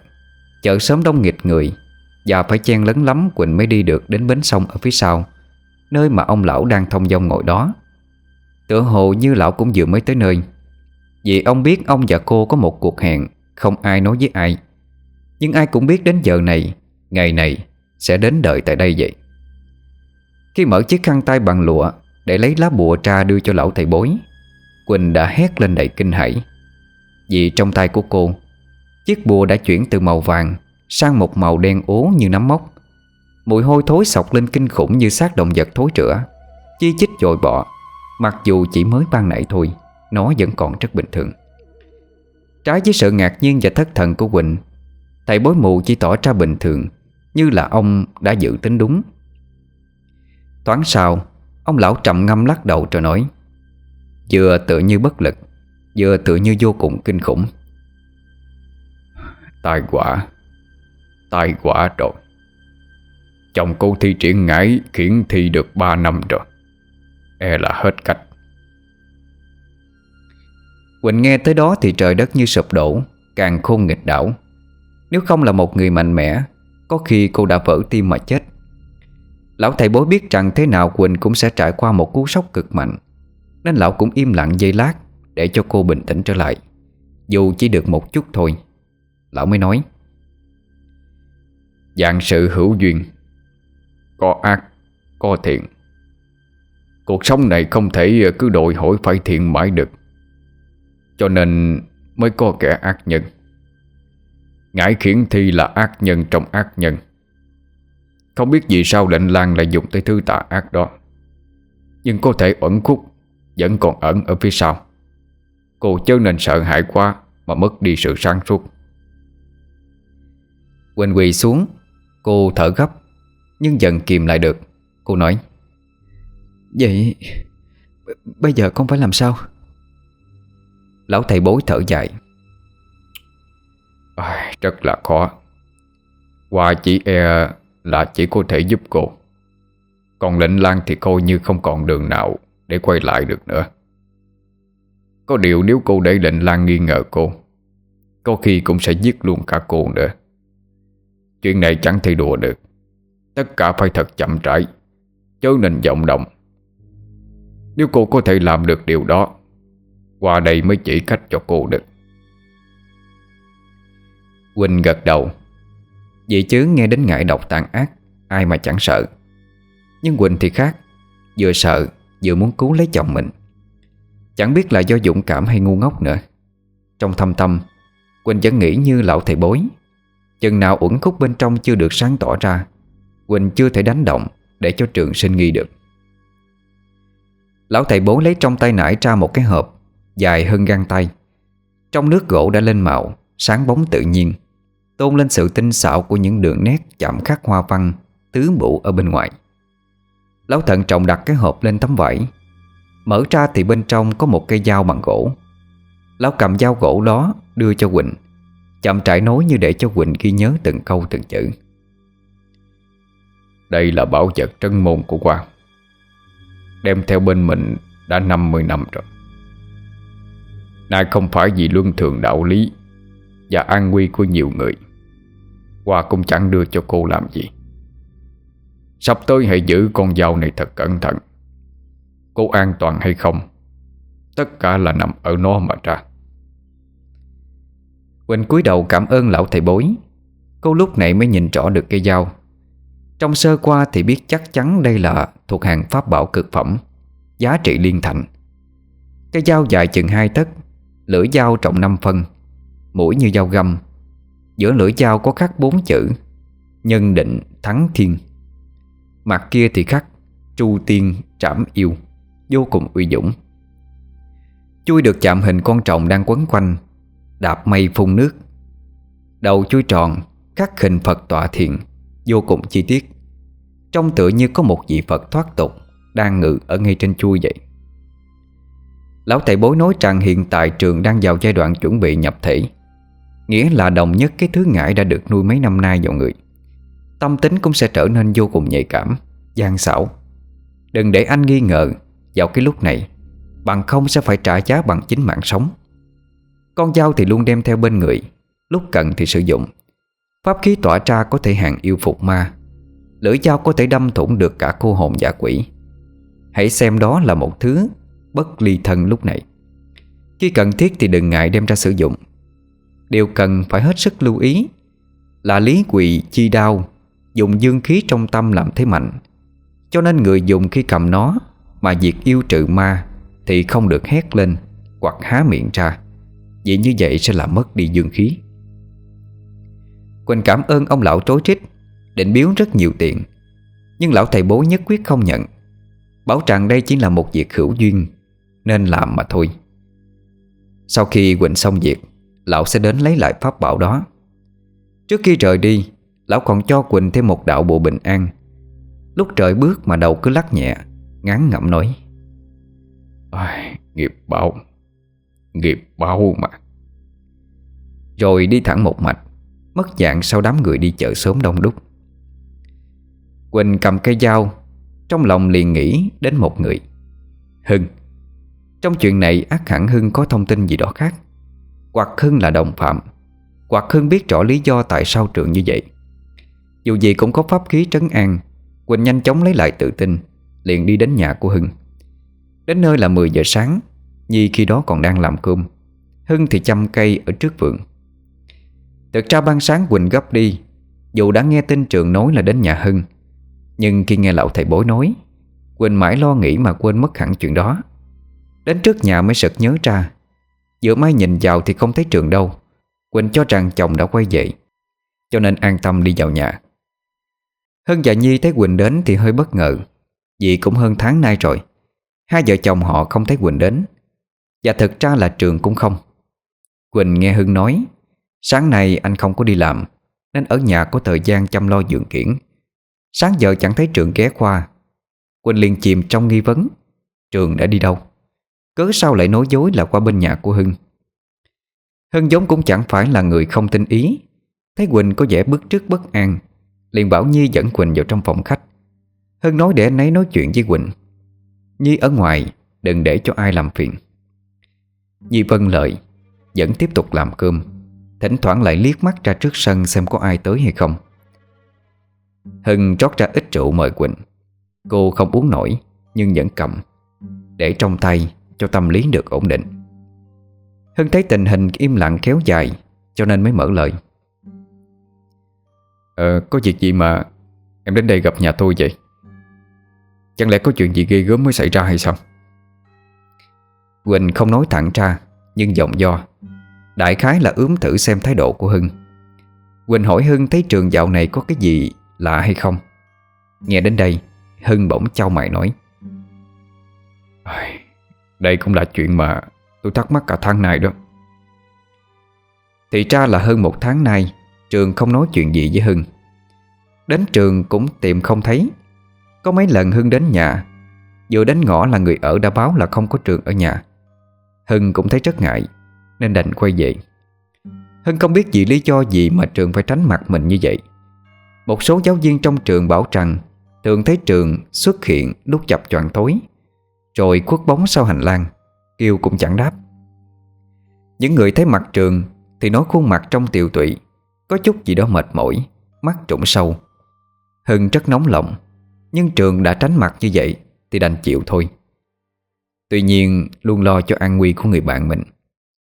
Chợ sớm đông nghịch người. Và phải chen lấn lắm Quỳnh mới đi được đến bến sông ở phía sau, Nơi mà ông lão đang thông dong ngồi đó. Tựa hồ như lão cũng vừa mới tới nơi. Vì ông biết ông và cô có một cuộc hẹn, Không ai nói với ai. Nhưng ai cũng biết đến giờ này, Ngày này sẽ đến đợi tại đây vậy. Khi mở chiếc khăn tay bằng lụa Để lấy lá bùa tra đưa cho lão thầy bối, Quỳnh đã hét lên đầy kinh hãi. Vì trong tay của cô Chiếc bùa đã chuyển từ màu vàng Sang một màu đen ố như nấm mốc. Mùi hôi thối sọc lên kinh khủng như xác động vật thối rữa Chi chích dội bọ, Mặc dù chỉ mới ban nãy thôi, Nó vẫn còn rất bình thường. Trái với sự ngạc nhiên và thất thần của Quỳnh, Thầy bối mù chỉ tỏ ra bình thường, Như là ông đã dự tính đúng. Toán sau, Ông lão trầm ngâm lắc đầu rồi nói, Vừa tự như bất lực, Vừa tự như vô cùng kinh khủng.
Tai quả. Tai quả rồi. Chồng cô thi triển ngải khiển thi được 3 năm rồi. E là hết cách.
Quỳnh nghe tới đó thì trời đất như sụp đổ, Càng khôn nghịch đảo. Nếu không là một người mạnh mẽ, Có khi cô đã vỡ tim mà chết. Lão thầy bối biết rằng thế nào Quỳnh cũng sẽ trải qua một cú sốc cực mạnh, Nên lão cũng im lặng giây lát Để cho cô bình tĩnh trở lại, Dù chỉ được một chút thôi. Lão mới nói.
Dạng sự hữu duyên, Có ác, Có thiện. Cuộc sống này không thể cứ đòi hỏi phải thiện mãi được. Cho nên mới có kẻ ác nhân. Ngải khiển thi là ác nhân trong ác nhân. Không biết vì sao lệnh lang lại dùng tới thứ tà ác đó. Nhưng có thể ẩn khúc, Vẫn còn ẩn ở phía sau. Cô chớ nên sợ hãi quá Mà mất đi sự sáng suốt.
Quỳnh quỳ xuống. Cô thở gấp Nhưng dần kìm lại được. Cô nói Vậy Bây giờ con phải làm sao? Lão thầy bối thở dài.
À, Rất là khó. Qua chỉ e là chỉ có thể giúp cô. Còn lệnh lan thì coi như không còn đường nào Để quay lại được nữa. Có điều nếu cô để lệnh Lan nghi ngờ cô Có khi cũng sẽ giết luôn cả cô nữa Chuyện này chẳng thể đùa được. Tất cả phải thật chậm rãi, Chớ nên vọng động. Nếu cô có thể làm được điều đó, Qua đây mới chỉ cách cho cô được.
Quỳnh gật đầu. Vậy chứ nghe đến ngại độc tàn ác, Ai mà chẳng sợ. Nhưng Quỳnh thì khác, Vừa sợ, vừa muốn cứu lấy chồng mình. Chẳng biết là do dũng cảm hay ngu ngốc nữa. Trong thâm tâm, Quỳnh vẫn nghĩ như lão thầy bối Chừng nào uẩn khúc bên trong chưa được sáng tỏ ra, Quỳnh chưa thể đánh động Để cho trường sinh nghi được. Lão thầy bố lấy trong tay nải ra một cái hộp, Dài hơn găng tay. Trong nước gỗ đã lên màu, Sáng bóng tự nhiên, Tôn lên sự tinh xảo của những đường nét Chạm khắc hoa văn, Tứ mũ ở bên ngoài. Lão thận trọng đặt cái hộp lên tấm vải. Mở ra thì bên trong có một cây dao bằng gỗ. Lão cầm dao gỗ đó Đưa cho Quỳnh. Chậm trải nối như để cho Quỳnh ghi nhớ từng câu từng chữ.
Đây là bảo vật trân môn của Quang Đem theo bên mình đã 50 năm rồi. Nay không phải vì luân thường đạo lý Và an nguy của nhiều người. Hoa cũng chẳng đưa cho cô làm gì. Sắp tới hãy giữ con dao này thật cẩn thận. Cô an toàn hay không, Tất cả là nằm ở nó mà ra.
Quỳnh cúi đầu cảm ơn lão thầy bối. Cô lúc này mới nhìn rõ được cây dao. Trong sơ qua thì biết chắc chắn đây là thuộc hàng pháp bảo cực phẩm, Giá trị liên thành. Cây dao dài chừng hai tấc, Lưỡi dao trọng 5 phân, Mũi như dao găm. Giữa lưỡi dao có khắc bốn chữ, Nhân định thắng thiên. Mặt kia thì khắc, chu tiên trảm yêu, Vô cùng uy dũng. Chui được chạm hình con trọng đang quấn quanh Đạp mây phun nước. Đầu chui tròn, Khắc hình Phật tọa thiện Vô cùng chi tiết. Trông tựa như có một vị Phật thoát tục, Đang ngự ở ngay trên chui vậy. Lão thầy bối nói rằng hiện tại trường đang vào giai đoạn chuẩn bị nhập thể. Nghĩa là đồng nhất cái thứ ngải đã được nuôi mấy năm nay vào người. Tâm tính cũng sẽ trở nên vô cùng nhạy cảm, gian xảo. Đừng để anh nghi ngờ, Vào cái lúc này, Bằng không sẽ phải trả giá bằng chính mạng sống. Con dao thì luôn đem theo bên người, Lúc cần thì sử dụng. Pháp khí tỏa ra có thể hàng yêu phục ma. Lưỡi dao có thể đâm thủng được cả cô hồn giả quỷ. Hãy xem đó là một thứ Bất ly thân lúc này. Khi cần thiết thì đừng ngại đem ra sử dụng. Điều cần phải hết sức lưu ý Là lý quỳ chi đao Dùng dương khí trong tâm làm thế mạnh. Cho nên người dùng khi cầm nó Mà diệt yêu trừ ma Thì không được hét lên Hoặc há miệng ra. Vì như vậy sẽ làm mất đi dương khí. Quỳnh cảm ơn ông lão trối trích Định biếu rất nhiều tiền. Nhưng lão thầy bố nhất quyết không nhận. Bảo rằng đây chỉ là một việc hữu duyên Nên làm mà thôi. Sau khi Quỳnh xong việc Lão sẽ đến lấy lại pháp bảo đó. Trước khi rời đi Lão còn cho Quỳnh thêm một đạo bộ bình an. Lúc trời bước mà đầu cứ lắc nhẹ Ngán ngậm nói
Ai, Nghiệp báo. Nghiệp bao mà.
Rồi đi thẳng một mạch, Mất dạng sau đám người đi chợ sớm đông đúc. Quỳnh cầm cây dao, Trong lòng liền nghĩ đến một người. Hưng. Trong chuyện này ác hẳn Hưng có thông tin gì đó khác. Hoặc Hưng là đồng phạm, Hoặc Hưng biết rõ lý do tại sao trường như vậy. Dù gì cũng có pháp khí trấn an, Quỳnh nhanh chóng lấy lại tự tin, Liền đi đến nhà của Hưng. Đến nơi là 10 giờ sáng Nhi khi đó còn đang làm cơm. Hưng thì chăm cây ở trước vườn. Thực ra ban sáng Quỳnh gấp đi, Dù đã nghe tin trường nói là đến nhà Hưng. Nhưng khi nghe lão thầy bối nói, Quỳnh mãi lo nghĩ mà quên mất hẳn chuyện đó. Đến trước nhà mới sực nhớ ra, Giữa mai nhìn vào thì không thấy trường đâu. Quỳnh cho rằng chồng đã quay về, Cho nên an tâm đi vào nhà. Hưng và Nhi thấy Quỳnh đến thì hơi bất ngờ, Vì cũng hơn tháng nay rồi. Hai vợ chồng họ không thấy Quỳnh đến. Và thật ra là trường cũng không. Quỳnh nghe Hưng nói, Sáng nay anh không có đi làm, Nên ở nhà có thời gian chăm lo dưỡng kiển. Sáng giờ chẳng thấy trường ghé qua. Quỳnh liền chìm trong nghi vấn, Trường đã đi đâu? Cớ sao lại nói dối là qua bên nhà của Hưng? Hưng giống cũng chẳng phải là người không tin ý, Thấy Quỳnh có vẻ bức trước bất an, Liền bảo Nhi dẫn Quỳnh vào trong phòng khách. Hưng nói để anh ấy nói chuyện với Quỳnh, Nhi ở ngoài, Đừng để cho ai làm phiền. Di vân lợi Vẫn tiếp tục làm cơm. Thỉnh thoảng lại liếc mắt ra trước sân xem có ai tới hay không. Hưng trót ra ít rượu mời Quỳnh. Cô không uống nổi Nhưng vẫn cầm Để trong tay cho tâm lý được ổn định. Hưng thấy tình hình im lặng kéo dài Cho nên mới mở lời.
Ờ, có việc gì mà em đến đây gặp nhà tôi vậy? Chẳng lẽ có chuyện gì ghê gớm mới xảy ra hay sao?
Quỳnh không nói thẳng ra Nhưng giọng do. Đại khái là ướm thử xem thái độ của Hưng. Quỳnh hỏi Hưng thấy trường dạo này có cái gì lạ hay không. Nghe đến đây Hưng bỗng trao mày nói.
Đây cũng là chuyện mà tôi thắc mắc cả tháng này đó.
Thì ra là hơn một tháng nay Trường không nói chuyện gì với Hưng. Đến trường cũng tìm không thấy. Có mấy lần Hưng đến nhà. Vừa đến ngõ là người ở đã báo là không có trường ở nhà Hưng cũng thấy rất ngại, Nên đành quay về. Hưng không biết vì lý do gì mà trường phải tránh mặt mình như vậy. Một số giáo viên trong trường bảo rằng Thường thấy trường xuất hiện lúc chập choạng tối, Rồi khuất bóng sau hành lang Kêu cũng chẳng đáp. Những người thấy mặt trường Thì nói khuôn mặt trong tiều tụy, Có chút gì đó mệt mỏi, Mắt trũng sâu. Hưng rất nóng lòng, Nhưng trường đã tránh mặt như vậy Thì đành chịu thôi. Tuy nhiên, luôn lo cho an nguy của người bạn mình.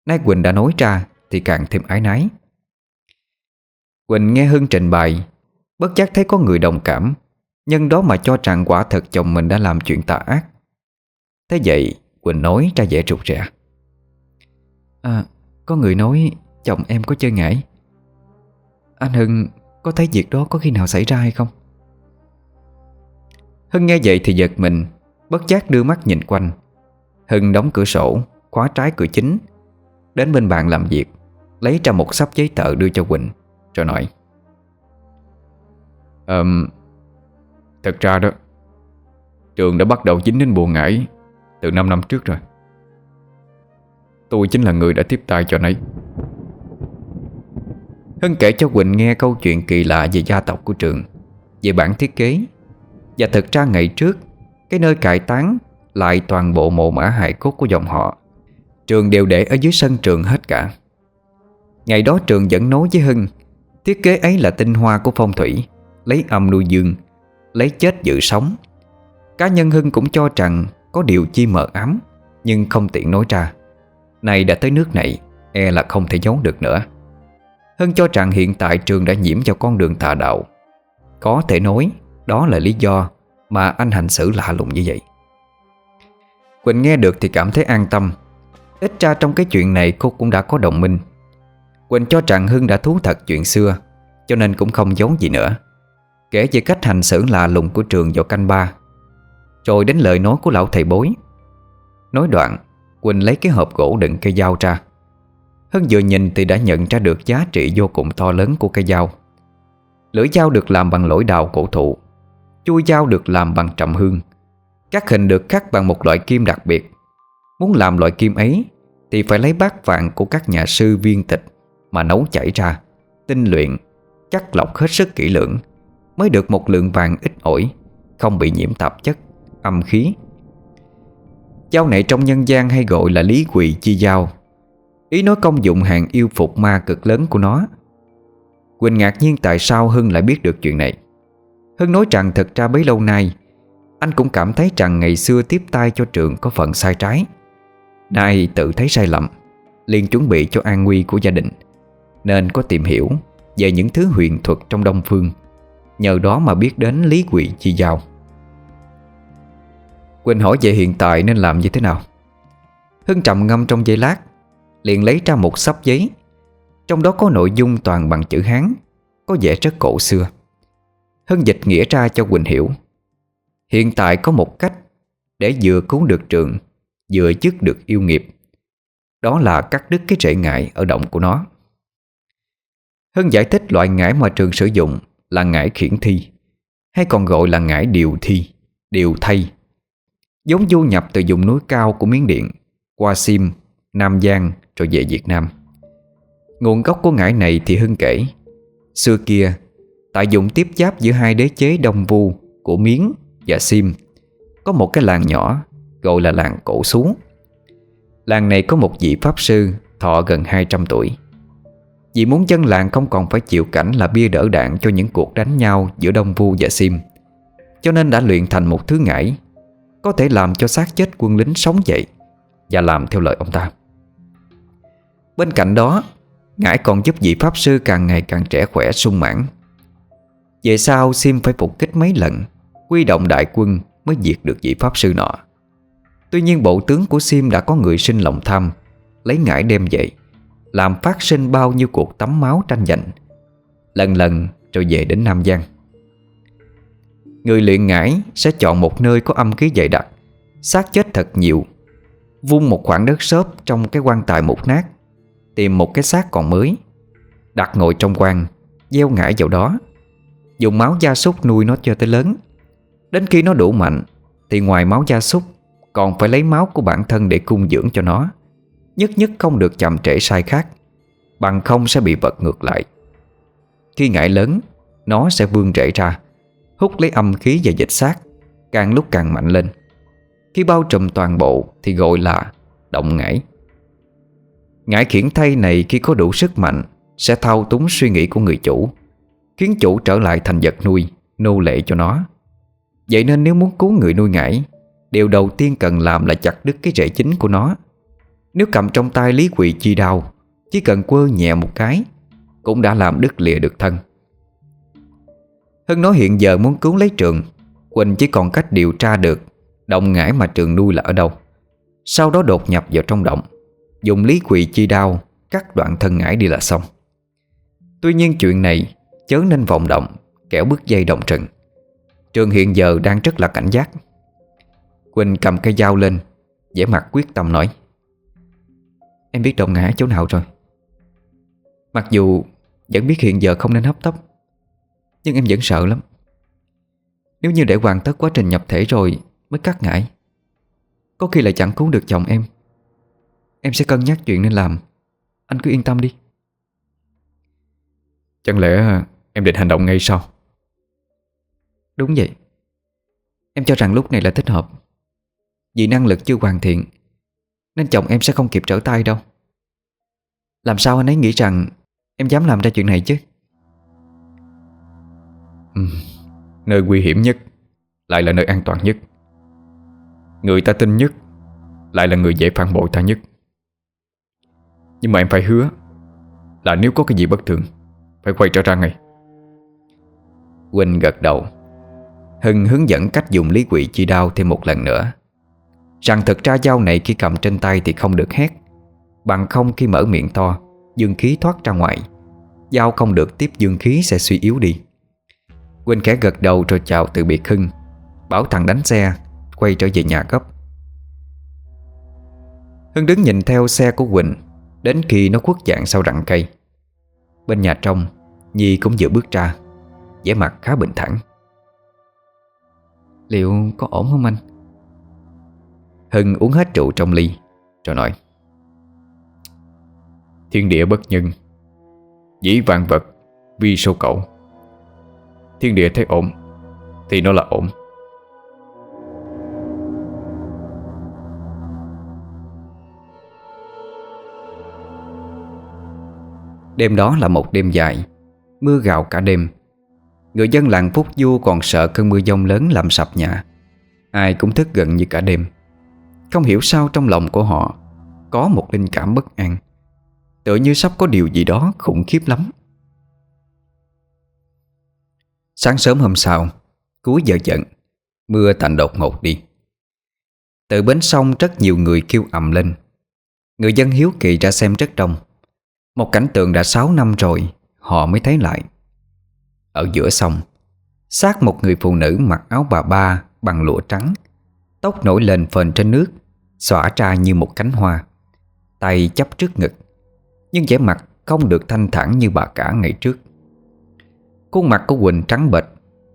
Nay Quỳnh đã nói ra Thì càng thêm ái nái Quỳnh nghe Hưng trình bày, Bất giác thấy có người đồng cảm, Nhân đó mà cho rằng quả thật chồng mình đã làm chuyện tà ác. Thế vậy, Quỳnh nói ra vẻ rụt rè. À Có người nói chồng em có chơi ngải Anh Hưng, Có thấy việc đó có khi nào xảy ra hay không? Hưng nghe vậy thì giật mình, Bất giác đưa mắt nhìn quanh. Hưng đóng cửa sổ Khóa trái cửa chính. Đến bên bàn làm việc Lấy ra một sắp giấy tờ đưa cho Quỳnh Rồi nói.
Um, Thật ra đó Trường đã bắt đầu dính đến buồn ngải Từ 5 năm trước rồi. Tôi chính là người đã tiếp tay cho nấy
Hưng kể cho Quỳnh nghe câu chuyện kỳ lạ về gia tộc của trường Về bản thiết kế. Và thực ra ngày trước Cái nơi cải táng lại toàn bộ mộ mã hài cốt của dòng họ. Trường đều để ở dưới sân trường hết cả. Ngày đó trường vẫn nói với Hưng, Thiết kế ấy là tinh hoa của phong thủy, Lấy âm nuôi dương, Lấy chết giữ sống. Cá nhân Hưng cũng cho rằng Có điều chi mờ ám, Nhưng không tiện nói ra. Này đã tới nước này E là không thể giấu được nữa. Hưng cho rằng hiện tại trường đã nhiễm vào con đường tà đạo. Có thể nói, Đó là lý do Mà anh hành xử lạ lùng như vậy. Quỳnh nghe được thì cảm thấy an tâm. Ít ra trong cái chuyện này cô cũng đã có đồng minh. Quỳnh cho rằng Hưng đã thú thật chuyện xưa, Cho nên cũng không giấu gì nữa. Kể về cách hành xử lạ lùng của trường vào canh ba. Rồi đến lời nói của lão thầy bối. Nói đoạn, Quỳnh lấy cái hộp gỗ đựng cây dao ra. Hưng vừa nhìn thì đã nhận ra được giá trị vô cùng to lớn của cây dao. Lưỡi dao được làm bằng lỗi đào cổ thụ, Chui dao được làm bằng trầm hương. Các hình được khắc bằng một loại kim đặc biệt. Muốn làm loại kim ấy, Thì phải lấy bát vàng của các nhà sư viên tịch Mà nấu chảy ra. Tinh luyện, Chắc lọc hết sức kỹ lưỡng, Mới được một lượng vàng ít ỏi, Không bị nhiễm tạp chất, Âm khí. Dao này trong nhân gian hay gọi là lý quỳ chi dao Ý nói công dụng hàng yêu phục ma cực lớn của nó. Quỳnh ngạc nhiên tại sao Hưng lại biết được chuyện này. Hưng nói rằng thật ra bấy lâu nay anh cũng cảm thấy rằng ngày xưa tiếp tay cho trường có phần sai trái. Nay tự thấy sai lầm, liền chuẩn bị cho an nguy của gia đình. Nên có tìm hiểu Về những thứ huyền thuật trong Đông Phương. Nhờ đó mà biết đến lý quỷ chi giao. Quỳnh hỏi về hiện tại nên làm như thế nào? Hưng trầm ngâm trong giây lát, Liền lấy ra một sắp giấy. Trong đó có nội dung toàn bằng chữ Hán, Có vẻ rất cổ xưa. Hưng dịch nghĩa ra cho Quỳnh hiểu. Hiện tại có một cách Để vừa cứu được trường Vừa dứt được yêu nghiệp. Đó là cắt đứt cái rễ ngải Ở động của nó. Hưng giải thích loại ngải mà trường sử dụng Là ngải khiển thi Hay còn gọi là ngải điều thi Điều thay. Giống du nhập từ vùng núi cao của Miến Điện Qua Sim, Nam Giang Rồi về Việt Nam. Nguồn gốc của ngải này thì Hưng kể. Xưa kia Tại dụng tiếp giáp giữa hai đế chế Đông Vu Của Miến và Sim. Có một cái làng nhỏ, Gọi là làng Cổ xuống Làng này có một vị pháp sư, thọ gần 200 tuổi. Vì muốn dân làng không còn phải chịu cảnh là bia đỡ đạn cho những cuộc đánh nhau giữa Đông Vu và Sim. Cho nên đã luyện thành một thứ ngải, Có thể làm cho xác chết quân lính sống dậy Và làm theo lời ông ta. Bên cạnh đó, Ngải còn giúp vị pháp sư càng ngày càng trẻ khỏe, sung mãn. Về sau, Sim phải phục kích mấy lần Quy động đại quân mới diệt được vị pháp sư nọ. Tuy nhiên bộ tướng của Sim đã có người sinh lòng tham, Lấy ngải đem dậy Làm phát sinh bao nhiêu cuộc tắm máu tranh giành. Lần lần rồi về đến Nam Giang. Người luyện ngải sẽ chọn một nơi có âm khí dày đặc, xác chết thật nhiều, Vung một khoảng đất xốp trong cái quan tài mục nát, Tìm một cái xác còn mới, Đặt ngồi trong quan, Gieo ngải vào đó, Dùng máu gia súc nuôi nó cho tới lớn. Đến khi nó đủ mạnh, Thì ngoài máu gia súc, Còn phải lấy máu của bản thân để cung dưỡng cho nó. Nhất nhất không được chậm trễ sai khác, Bằng không sẽ bị vật ngược lại. Khi ngải lớn, Nó sẽ vươn rễ ra, Hút lấy âm khí và dịch xác Càng lúc càng mạnh lên. Khi bao trùm toàn bộ, Thì gọi là động ngải. Ngải khiển thay này khi có đủ sức mạnh, Sẽ thao túng suy nghĩ của người chủ, Khiến chủ trở lại thành vật nuôi, Nô lệ cho nó. Vậy nên nếu muốn cứu người nuôi ngải, Điều đầu tiên cần làm là chặt đứt cái rễ chính của nó. Nếu cầm trong tay lý quỷ chi đao, Chỉ cần quơ nhẹ một cái, Cũng đã làm đứt lìa được thân. Hưng nói hiện giờ muốn cứu lấy trường, Quỳnh chỉ còn cách điều tra được Động ngải mà trường nuôi là ở đâu. Sau đó đột nhập vào trong động, Dùng lý quỷ chi đao Cắt đoạn thân ngải đi là xong. Tuy nhiên chuyện này Chớ nên vọng động, Kẻo bước dây động trừng Trường hiện giờ đang rất là cảnh giác. Quỳnh cầm cây dao lên, vẻ mặt quyết tâm nói, Em biết đồng ngã chỗ nào rồi. Mặc dù Vẫn biết hiện giờ không nên hấp tấp, Nhưng em vẫn sợ lắm. Nếu như để hoàn tất quá trình nhập thể rồi Mới cắt ngại Có khi là chẳng cứu được chồng em. Em sẽ cân nhắc chuyện nên làm. Anh cứ yên tâm đi.
Chẳng lẽ em định hành động ngay sau?
Đúng vậy. Em cho rằng lúc này là thích hợp. Vì năng lực chưa hoàn thiện Nên chồng em sẽ không kịp trở tay đâu. Làm sao anh ấy nghĩ rằng Em dám làm ra chuyện này chứ?
Ừ, Nơi nguy hiểm nhất Lại là nơi an toàn nhất. Người ta tin nhất Lại là người dễ phản bội ta nhất. Nhưng mà em phải hứa Là nếu có cái gì bất thường Phải quay trở ra ngay.
Quỳnh gật đầu Hưng hướng dẫn cách dùng lý quỷ chi đao thêm một lần nữa. Rằng thực ra dao này khi cầm trên tay thì không được hét. Bằng không khi mở miệng to, Dương khí thoát ra ngoài. Dao không được tiếp dương khí sẽ suy yếu đi. Quỳnh khẽ gật đầu rồi chào từ biệt Hưng. Bảo thằng đánh xe, Quay trở về nhà gấp. Hưng đứng nhìn theo xe của Quỳnh, Đến khi nó khuất dạng sau rặng cây. Bên nhà trong, Nhi cũng vừa bước ra, vẻ mặt khá bình thản. Liệu có ổn không anh? Hưng uống hết rượu trong ly, Rồi nói.
Thiên địa bất nhân, Dĩ vạn vật Vi sâu cậu Thiên địa thấy ổn, Thì nó là ổn.
Đêm đó là một đêm dài, Mưa gào cả đêm. Người dân làng Phúc Du còn sợ cơn mưa giông lớn làm sập nhà. Ai cũng thức gần như cả đêm. Không hiểu sao trong lòng của họ, Có một linh cảm bất an. Tựa như sắp có điều gì đó khủng khiếp lắm. Sáng sớm hôm sau, Cuối giờ giận, Mưa tạnh đột ngột đi. Từ bến sông rất nhiều người kêu ầm lên. Người dân hiếu kỳ ra xem rất đông. Một cảnh tượng đã 6 năm rồi, Họ mới thấy lại ở giữa sông. Xác một người phụ nữ mặc áo bà ba bằng lụa trắng, Tóc nổi lên phền trên nước, Xõa ra như một cánh hoa, Tay chắp trước ngực, Nhưng vẻ mặt không được thanh thản như bà cả ngày trước. Khuôn mặt của Quỳnh trắng bệch,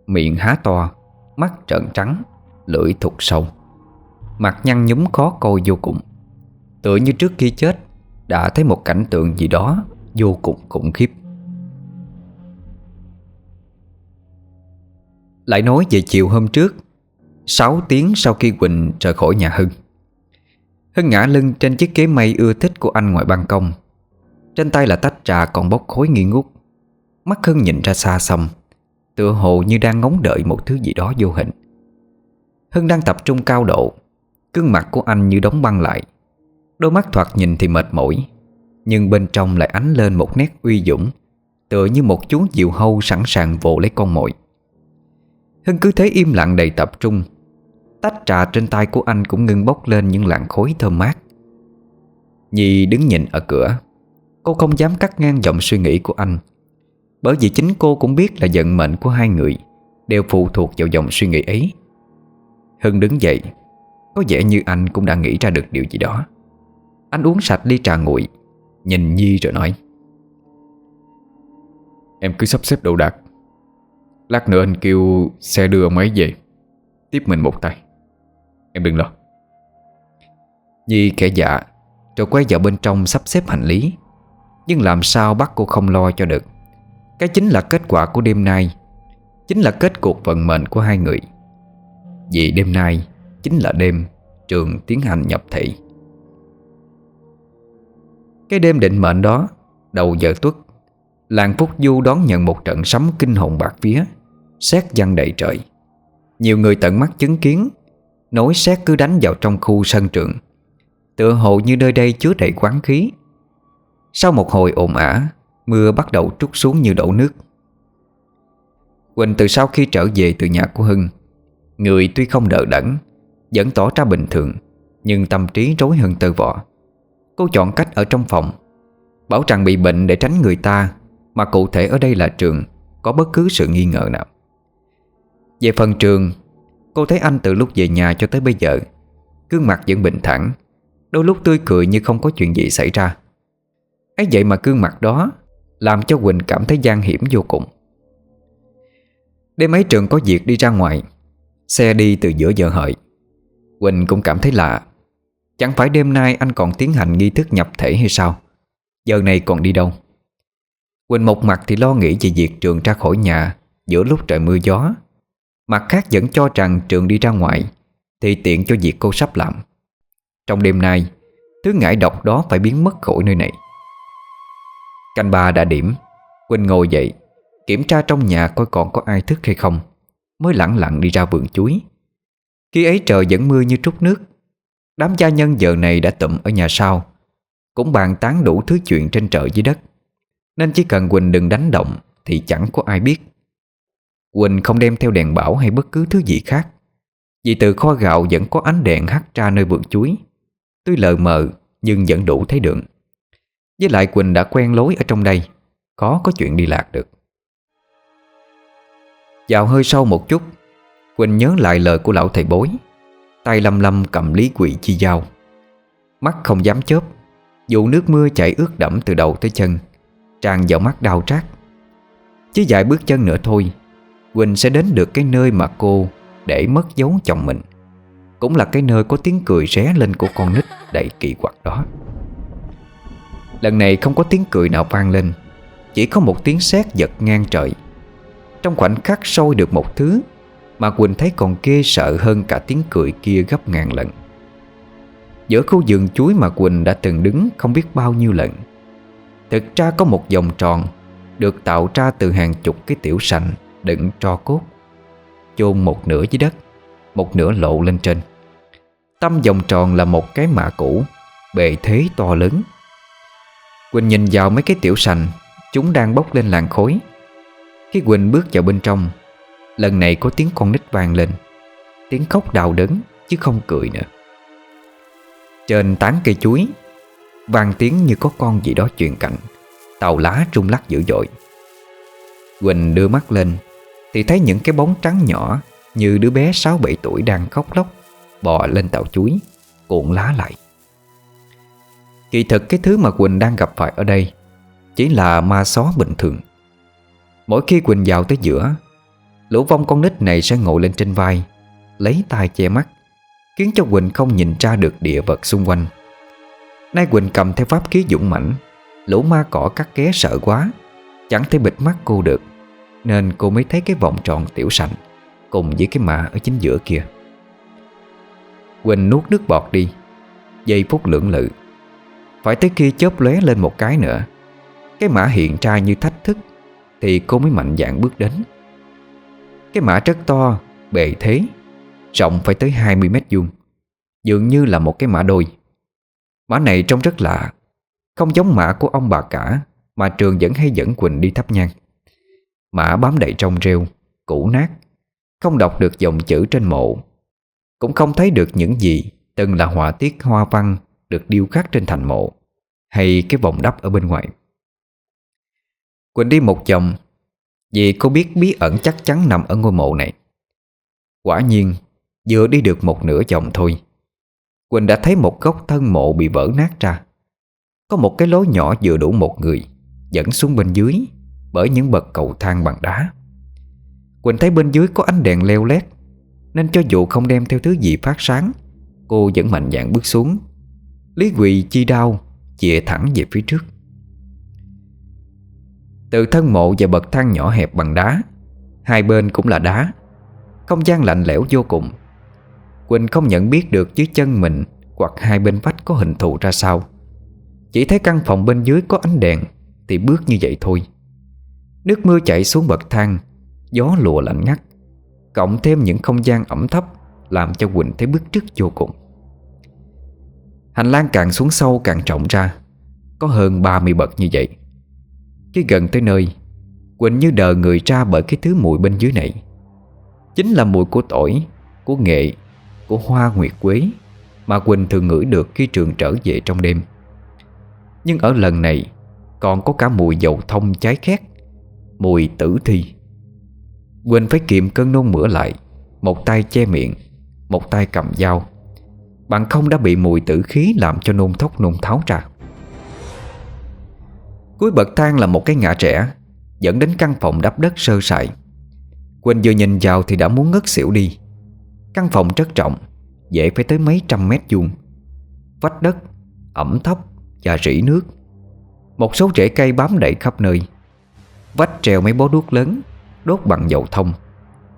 Miệng há to, Mắt trợn trắng, Lưỡi thụt sâu. Mặt nhăn nhúm khó coi vô cùng, Tựa như trước khi chết Đã thấy một cảnh tượng gì đó Vô cùng khủng khiếp. Lại nói về chiều hôm trước 6 tiếng sau khi Quỳnh rời khỏi nhà Hưng. Hưng ngã lưng trên chiếc ghế mây ưa thích của anh ngoài ban công. Trên tay là tách trà còn bốc khói nghi ngút. Mắt Hưng nhìn ra xa xăm, Tựa hồ như đang ngóng đợi một thứ gì đó vô hình. Hưng đang tập trung cao độ Cương mặt của anh như đóng băng lại. Đôi mắt thoạt nhìn thì mệt mỏi, Nhưng bên trong lại ánh lên một nét uy dũng, Tựa như một chú diều hâu sẵn sàng vồ lấy con mồi. Hưng cứ thế im lặng đầy tập trung. Tách trà trên tay của anh cũng ngưng bốc lên những làn khối thơm mát. Nhi đứng nhìn ở cửa. Cô không dám cắt ngang dòng suy nghĩ của anh. Bởi vì chính cô cũng biết là vận mệnh của hai người Đều phụ thuộc vào dòng suy nghĩ ấy. Hưng đứng dậy. Có vẻ như anh cũng đã nghĩ ra được điều gì đó. Anh uống sạch ly trà nguội, Nhìn Nhi rồi nói.
Em cứ sắp xếp đồ đạc Lát nữa anh kêu xe đưa ông ấy về. Tiếp mình một tay. Em đừng lo.
Nhi kẻ dạ Rồi quay vào bên trong sắp xếp hành lý. Nhưng làm sao bắt cô không lo cho được? Cái chính là kết quả của đêm nay. Chính là kết cuộc vận mệnh của hai người. Vì đêm nay, Chính là đêm trường tiến hành nhập thị. Cái đêm định mệnh đó, Đầu giờ tuất, Làng Phúc Du đón nhận một trận sấm kinh hồn bạc vía. Xét văng đầy trời. Nhiều người tận mắt chứng kiến Nối xét cứ đánh vào trong khu sân trường. Tựa hồ như nơi đây chứa đầy quán khí. Sau một hồi ồn ả, Mưa bắt đầu trút xuống như đổ nước. Quỳnh từ sau khi trở về từ nhà của Hưng, Người tuy không đỡ đẫn, Vẫn tỏ ra bình thường, Nhưng tâm trí rối hơn tơ vọ Cô chọn cách ở trong phòng, Bảo rằng bị bệnh để tránh người ta, Mà cụ thể ở đây là trường, Có bất cứ sự nghi ngờ nào. Về phần trường, Cô thấy anh từ lúc về nhà cho tới bây giờ, Gương mặt vẫn bình thản, Đôi lúc tươi cười như không có chuyện gì xảy ra. Ấy vậy mà gương mặt đó Làm cho Quỳnh cảm thấy gian hiểm vô cùng. Đêm ấy trường có việc đi ra ngoài, Xe đi từ giữa giờ hợi. Quỳnh cũng cảm thấy lạ, Chẳng phải đêm nay anh còn tiến hành nghi thức nhập thể hay sao? Giờ này còn đi đâu? Quỳnh một mặt thì lo nghĩ về việc trường ra khỏi nhà Giữa lúc trời mưa gió. Mặt khác vẫn cho rằng trường đi ra ngoài Thì tiện cho việc cô sắp làm. Trong đêm nay, Thứ ngại độc đó phải biến mất khỏi nơi này. Canh ba đã điểm, Quỳnh ngồi dậy, Kiểm tra trong nhà coi còn có ai thức hay không, Mới lặng lặng đi ra vườn chuối. Khi ấy trời vẫn mưa như trút nước, Đám gia nhân giờ này đã tụm ở nhà sau, Cũng bàn tán đủ thứ chuyện trên trời dưới đất. Nên chỉ cần Quỳnh đừng đánh động Thì chẳng có ai biết. Quỳnh không đem theo đèn bảo hay bất cứ thứ gì khác. Vì từ kho gạo vẫn có ánh đèn hắt ra nơi vườn chuối. Tuy lờ mờ, nhưng vẫn đủ thấy đường Với lại Quỳnh đã quen lối ở trong đây. Khó có chuyện đi lạc được. Dạo hơi sâu một chút, Quỳnh nhớ lại lời của lão thầy bối. Tay lâm lâm cầm lý quỷ chi dao. Mắt không dám chớp, Dù nước mưa chảy ướt đẫm từ đầu tới chân, Tràn vào mắt đau trát. Chỉ vài bước chân nữa thôi Quỳnh sẽ đến được cái nơi mà cô Để mất dấu chồng mình. Cũng là cái nơi có tiếng cười ré lên của con nít Đầy kỳ quặc đó. Lần này không có tiếng cười nào vang lên, Chỉ có một tiếng sét giật ngang trời. Trong khoảnh khắc sôi được một thứ Mà Quỳnh thấy còn ghê sợ hơn cả tiếng cười kia gấp ngàn lần. Giữa khu vườn chuối mà Quỳnh đã từng đứng không biết bao nhiêu lần, Thực ra có một vòng tròn Được tạo ra từ hàng chục cái tiểu sành. Đựng tro cốt. Chôn một nửa dưới đất, Một nửa lộ lên trên. Tâm vòng tròn là một cái mạ cũ, Bề thế to lớn. Quỳnh nhìn vào mấy cái tiểu sành, Chúng đang bốc lên làn khối Khi Quỳnh bước vào bên trong, Lần này có tiếng con nít vang lên. Tiếng khóc đau đớn, Chứ không cười nữa. Trên tán cây chuối, Vang tiếng như có con gì đó chuyện cạnh Tàu lá rung lắc dữ dội. Quỳnh đưa mắt lên thì thấy những cái bóng trắng nhỏ Như đứa bé 6-7 tuổi đang khóc lóc, Bò lên tàu chuối, Cuộn lá lại. Kỳ thực cái thứ mà Quỳnh đang gặp phải ở đây Chỉ là ma xó bình thường. Mỗi khi Quỳnh vào tới giữa, Lũ vong con nít này sẽ ngồi lên trên vai, Lấy tay che mắt, Khiến cho Quỳnh không nhìn ra được địa vật xung quanh. Nay Quỳnh cầm theo pháp khí dũng mãnh, Lũ ma cỏ cắt ké sợ quá, Chẳng thể bịt mắt cô được. Nên cô mới thấy cái vòng tròn tiểu sành Cùng với cái mạ ở chính giữa kia. Quỳnh nuốt nước bọt đi, Giây phút lưỡng lự. Phải tới khi chớp lóe lên một cái nữa, Cái mã hiện ra như thách thức, Thì cô mới mạnh dạn bước đến. Cái mã rất to, Bề thế, Rộng phải tới 20 mét vuông, Dường như là một cái mã đôi. Mã này trông rất lạ, Không giống mã của ông bà cả, Mà trường vẫn hay dẫn Quỳnh đi thắp nhang. Mã bám đầy trong rêu, Cũ nát, Không đọc được dòng chữ trên mộ. Cũng không thấy được những gì Từng là họa tiết hoa văn Được điêu khắc trên thành mộ Hay cái vòng đắp ở bên ngoài. Quỳnh đi một vòng, Vì cô biết bí ẩn chắc chắn nằm ở ngôi mộ này. Quả nhiên, Vừa đi được một nửa vòng thôi, Quỳnh đã thấy một góc thân mộ bị vỡ nát ra. Có một cái lối nhỏ vừa đủ một người, Dẫn xuống bên dưới. Bởi những bậc cầu thang bằng đá. Quỳnh thấy bên dưới có ánh đèn leo lét, Nên cho dù không đem theo thứ gì phát sáng, Cô vẫn mạnh dạn bước xuống. Lý quỳ chi đau Chìa thẳng về phía trước. Từ thân mộ và bậc thang nhỏ hẹp bằng đá, Hai bên cũng là đá, Không gian lạnh lẽo vô cùng. Quỳnh không nhận biết được dưới chân mình Hoặc hai bên vách có hình thù ra sao. Chỉ thấy căn phòng bên dưới có ánh đèn, Thì bước như vậy thôi. Nước mưa chảy xuống bậc thang, Gió lùa lạnh ngắt, Cộng thêm những không gian ẩm thấp Làm cho Quỳnh thấy bức trước vô cùng. Hành lang càng xuống sâu càng rộng ra, Có hơn 30 bậc như vậy. Khi gần tới nơi, Quỳnh như đờ người ra bởi cái thứ mùi bên dưới này. Chính là mùi của tỏi, Của nghệ, Của hoa nguyệt quế Mà Quỳnh thường ngửi được khi trường trở về trong đêm. Nhưng ở lần này, Còn có cả mùi dầu thông cháy khét Mùi tử thi. Quỳnh phải kiệm cơn nôn mửa lại Một tay che miệng Một tay cầm dao. Bằng không đã bị mùi tử khí Làm cho nôn thốc nôn tháo ra. Cuối bậc thang là một cái ngã trẻ Dẫn đến căn phòng đắp đất sơ sài. Quỳnh vừa nhìn vào thì đã muốn ngất xỉu đi. Căn phòng rất rộng Dễ phải tới mấy trăm mét vuông. Vách đất, ẩm thấp và rỉ nước. Một số rễ cây bám đầy khắp nơi. Vách treo mấy bó đuốc lớn, Đốt bằng dầu thông,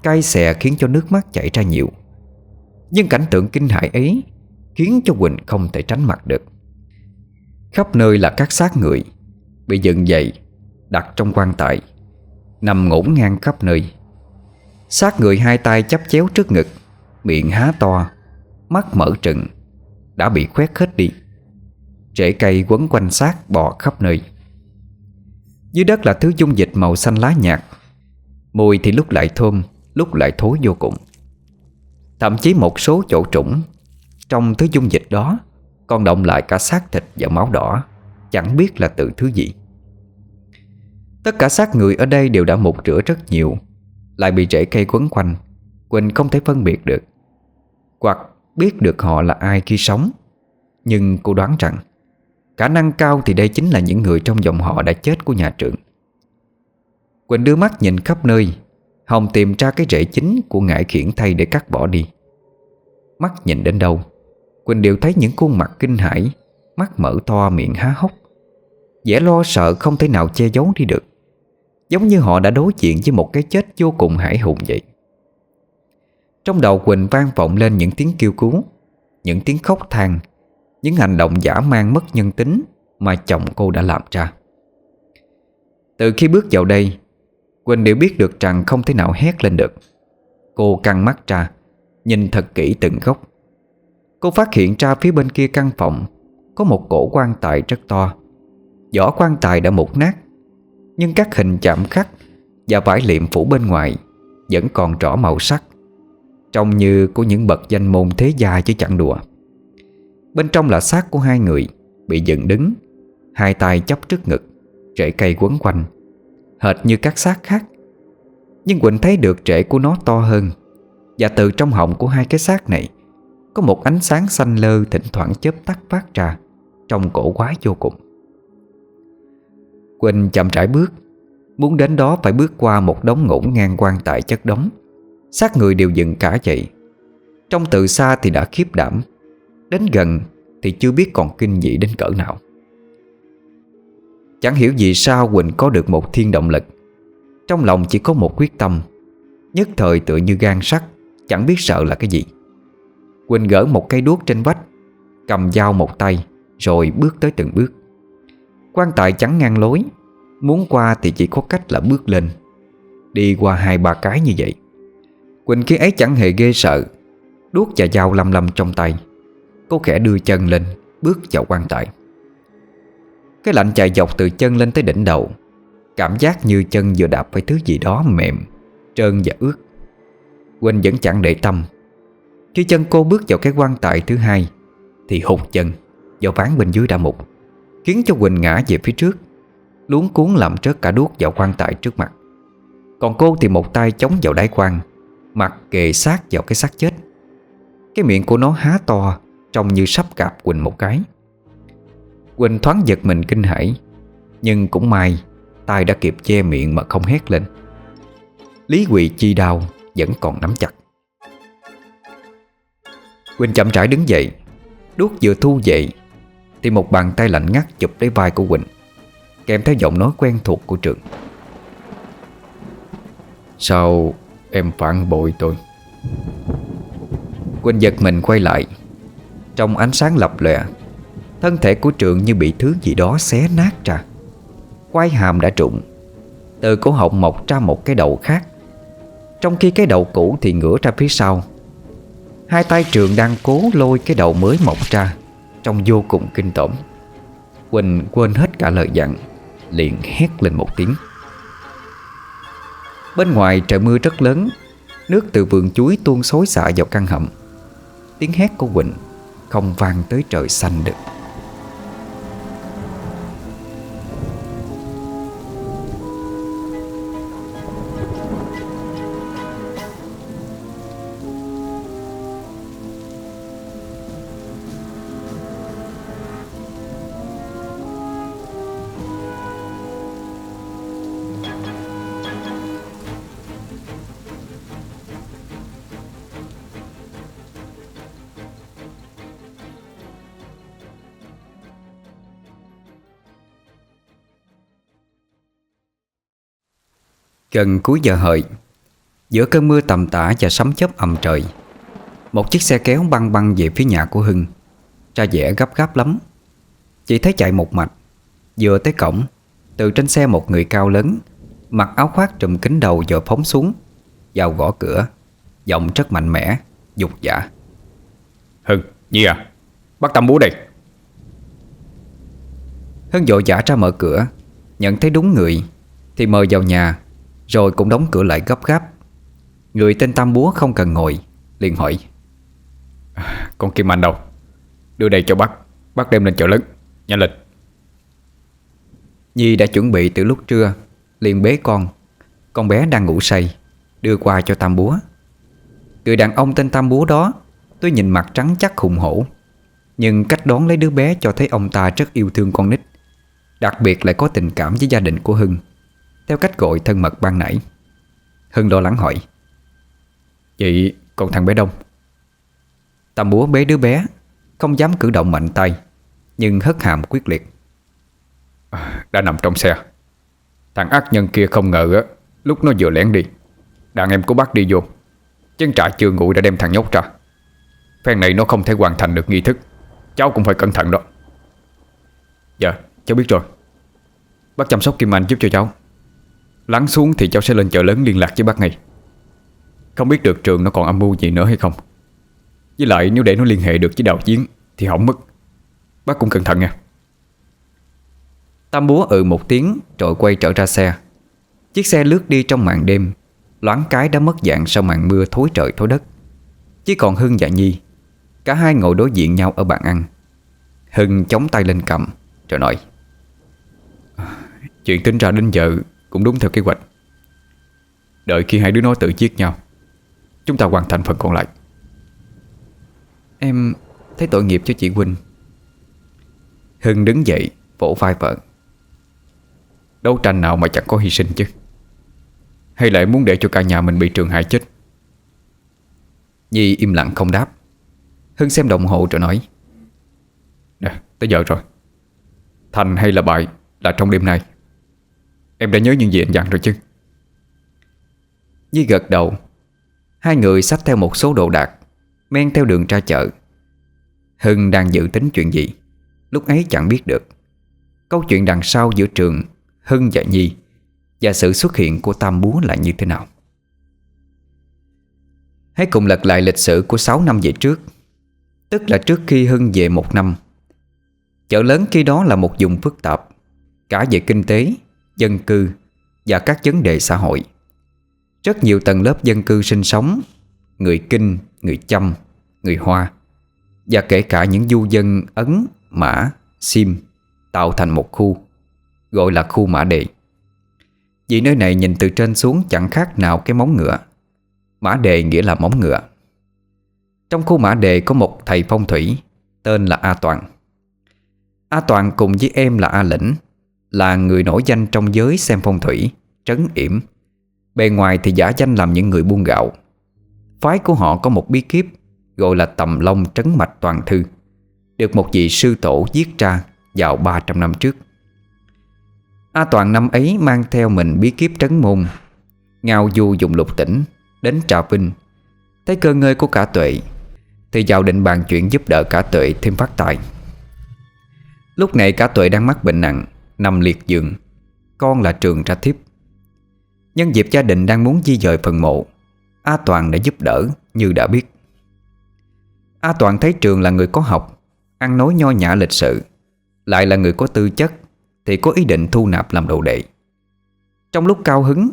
Cay xè khiến cho nước mắt chảy ra nhiều. Nhưng cảnh tượng kinh hại ấy Khiến cho Quỳnh không thể tránh mặt được. Khắp nơi là các xác người, Bị dựng dậy, Đặt trong quan tài, Nằm ngổn ngang khắp nơi. Xác người hai tay chắp chéo trước ngực, Miệng há to, Mắt mở trừng, Đã bị khoét hết đi. Rễ cây quấn quanh xác bò khắp nơi. Dưới đất là thứ dung dịch màu xanh lá nhạt. Mùi thì lúc lại thơm, Lúc lại thối vô cùng. Thậm chí một số chỗ trũng, Trong thứ dung dịch đó, Còn động lại cả xác thịt và máu đỏ. Chẳng biết là từ thứ gì. Tất cả xác người ở đây đều đã mục rửa rất nhiều, Lại bị rễ cây quấn quanh Quỳnh không thể phân biệt được. Hoặc biết được họ là ai khi sống, Nhưng cô đoán rằng Khả năng cao thì đây chính là những người trong dòng họ đã chết của nhà trưởng. Quỳnh đưa mắt nhìn khắp nơi Hồng tìm ra cái rễ chính của ngải khiển thay để cắt bỏ đi. Mắt nhìn đến đâu, Quỳnh đều thấy những khuôn mặt kinh hãi, Mắt mở to miệng há hốc. Vẻ lo sợ không thể nào che giấu đi được, Giống như họ đã đối diện với một cái chết vô cùng hải hùng vậy. Trong đầu Quỳnh vang vọng lên những tiếng kêu cứu, Những tiếng khóc than những hành động giả mang mất nhân tính Mà chồng cô đã làm ra. Từ khi bước vào đây, Quỳnh đều biết được rằng không thể nào hét lên được. Cô căng mắt ra, Nhìn thật kỹ từng góc. Cô phát hiện ra phía bên kia căn phòng Có một cổ quan tài rất to. Vỏ quan tài đã mục nát, Nhưng các hình chạm khắc Và vải liệm phủ bên ngoài Vẫn còn rõ màu sắc, Trông như của những bậc danh môn thế gia chứ chẳng đùa. Bên trong là xác của hai người, Bị dựng đứng. Hai tay chấp trước ngực, Rễ cây quấn quanh. Hệt như các xác khác. Nhưng Quỳnh thấy được rễ của nó to hơn. Và từ trong họng của hai cái xác này, Có một ánh sáng xanh lơ Thỉnh thoảng chớp tắt phát ra Trong cổ quái vô cùng. Quỳnh chậm rãi bước, Muốn đến đó phải bước qua một đống ngổn ngang quan tại chất đống. Xác người đều dựng cả dậy Trong từ xa thì đã khiếp đảm. Đến gần thì chưa biết còn kinh dị đến cỡ nào. Chẳng hiểu vì sao Quỳnh có được một thiên động lực. Trong lòng chỉ có một quyết tâm, Nhất thời tựa như gan sắt, Chẳng biết sợ là cái gì. Quỳnh gỡ một cây đuốc trên vách, Cầm dao một tay, Rồi bước tới từng bước. Quan tài chẳng ngang lối, Muốn qua thì chỉ có cách là bước lên. Đi qua hai ba cái như vậy. Quỳnh khi ấy chẳng hề ghê sợ, Đuốc và dao lăm lăm trong tay. Cô khẽ đưa chân lên, Bước vào quan tài. Cái lạnh chạy dọc từ chân lên tới đỉnh đầu. Cảm giác như chân vừa đạp phải thứ gì đó mềm, Trơn và ướt. Quỳnh vẫn chẳng để tâm. Khi chân cô bước vào cái quan tài thứ hai, Thì hụt chân vào ván bên dưới đã mục, Khiến cho Quỳnh ngã về phía trước, Luống cuốn làm trớt cả đuốc vào quan tài trước mặt. Còn cô thì một tay chống vào đáy quan Mặt kề sát vào cái xác chết. Cái miệng của nó há to Trông như sắp cạp Quỳnh một cái. Quỳnh thoáng giật mình kinh hãi, Nhưng cũng may, tay đã kịp che miệng mà không hét lên. Lý quỳ chi đau Vẫn còn nắm chặt. Quỳnh chậm rãi đứng dậy Đuốt vừa thu dậy Thì một bàn tay lạnh ngắt chụp lấy vai của Quỳnh, Kèm theo giọng nói quen thuộc của Trường
Sao em phản bội tôi?
Quỳnh giật mình quay lại trong ánh sáng lập lòe. Thân thể của Trường như bị thứ gì đó xé nát ra. Quai hàm đã trụng. Từ cổ họng mọc ra một cái đầu khác. Trong khi cái đầu cũ thì ngửa ra phía sau. Hai tay Trường đang cố lôi cái đầu mới mọc ra, Trông vô cùng kinh tởm. Quỳnh quên hết cả lời dặn, Liền hét lên một tiếng. Bên ngoài trời mưa rất lớn, Nước từ vườn chuối tuôn xối xả vào căn hầm. Tiếng hét của Quỳnh không vang tới trời xanh được. Gần cuối giờ hợi. Giữa cơn mưa tầm tã và sấm chớp ầm trời Một chiếc xe kéo băng băng về phía nhà của Hưng Ra vẻ gấp gáp lắm. Chỉ thấy chạy một mạch Vừa tới cổng Từ trên xe một người cao lớn Mặc áo khoác trùm kính đầu giờ phóng xuống Vào gõ cửa Giọng rất mạnh mẽ Dục dạ
Hưng, Nhi à Bắt Tâm búa đây
Hưng vội vã ra mở cửa Nhận thấy đúng người Thì mời vào nhà Rồi cũng đóng cửa lại gấp gáp. Người tên Tam Búa không cần ngồi liền hỏi.
Con Kim Anh đâu? Đưa đây cho bác. Bác đem lên chợ lớn Nhanh lên
Nhi đã chuẩn bị từ lúc trưa liền bế con. Con bé đang ngủ say Đưa qua cho Tam Búa. Người đàn ông tên Tam Búa đó Tôi nhìn mặt trắng chắc hùng hổ Nhưng cách đón lấy đứa bé cho thấy ông ta rất yêu thương con nít. Đặc biệt lại có tình cảm với gia đình của Hưng theo cách gọi thân mật ban nãy, Hưng lo lắng hỏi,
Vậy còn thằng bé Đông
Tam búa bế đứa bé, Không dám cử động mạnh tay, Nhưng hất hàm quyết liệt.
À, đã nằm trong xe. Thằng ác nhân kia không ngờ á, Lúc nó vừa lẻn đi, Đàn em của bác đi vô. Chân trại chưa ngủ đã đem thằng nhóc ra. Phen này nó không thể hoàn thành được nghi thức. Cháu cũng phải cẩn thận đó. Dạ cháu biết rồi. Bác chăm sóc Kim Anh giúp cho cháu. Lắng xuống thì cháu sẽ lên chợ lớn liên lạc với bác ngay. Không biết được trường nó còn âm mưu gì nữa hay không. Với lại nếu để nó liên hệ được với đào chiến Thì hỏng mất. Bác cũng cẩn thận nha.
Tam búa ừ một tiếng Rồi quay trở ra xe. Chiếc xe lướt đi trong màn đêm Loáng cái đã mất dạng sau màn mưa thối trời thối đất. Chỉ còn Hưng và Nhi Cả hai ngồi đối diện nhau ở bàn ăn. Hưng chống tay lên cầm Rồi nói
Chuyện tính ra đến giờ cũng đúng theo kế hoạch. Đợi khi hai đứa nó tự giết nhau, Chúng ta hoàn thành phần còn lại.
Em thấy tội nghiệp cho chị Quỳnh. Hưng đứng dậy, Vỗ vai vợ.
Đấu tranh nào mà chẳng có hy sinh chứ? Hay lại muốn để cho cả nhà mình bị trường hại chết?
Nhi im lặng không đáp. Hưng xem đồng hồ rồi nói.
Nè, tới giờ rồi. Thành hay là bại là trong đêm nay. Em đã nhớ những gì anh dặn rồi chứ?
Nhi gật đầu. Hai người xách theo một số đồ đạc Men theo đường ra chợ. Hưng đang dự tính chuyện gì Lúc ấy chẳng biết được. Câu chuyện đằng sau giữa trường Hưng và Nhi Và sự xuất hiện của Tam Búa là như thế nào? Hãy cùng lật lại lịch sử của 6 năm về trước Tức là trước khi Hưng về một năm. Chợ lớn khi đó là một vùng phức tạp Cả về kinh tế, dân cư Và các vấn đề xã hội. Rất nhiều tầng lớp dân cư sinh sống Người Kinh, người Chăm, người Hoa Và kể cả những du dân Ấn, Mã, Sim Tạo thành một khu Gọi là khu Mã Đề Vì nơi này nhìn từ trên xuống chẳng khác nào cái móng ngựa. Mã Đề nghĩa là móng ngựa. Trong khu Mã Đề có một thầy phong thủy Tên là A Toàn. A Toàn cùng với em là A Lĩnh. Là người nổi danh trong giới xem phong thủy, Trấn yểm. Bề ngoài thì giả danh làm những người buôn gạo. Phái của họ có một bí kíp Gọi là tầm long trấn mạch toàn thư, Được một vị sư tổ viết ra Vào 300 năm trước. A Toàn năm ấy mang theo mình bí kíp trấn môn, Ngao du dùng lục tỉnh, Đến Trà Vinh. Thấy cơ ngơi của cả tuệ, Thì vào định bàn chuyện giúp đỡ cả tuệ thêm phát tài. Lúc này cả tuệ đang mắc bệnh nặng Nằm liệt giường. Con là trường ra thiếp. Nhân dịp gia đình đang muốn di dời phần mộ, A Toàn đã giúp đỡ như đã biết. A Toàn thấy trường là người có học, Ăn nói nho nhã lịch sự, Lại là người có tư chất Thì có ý định thu nạp làm đồ đệ. Trong lúc cao hứng,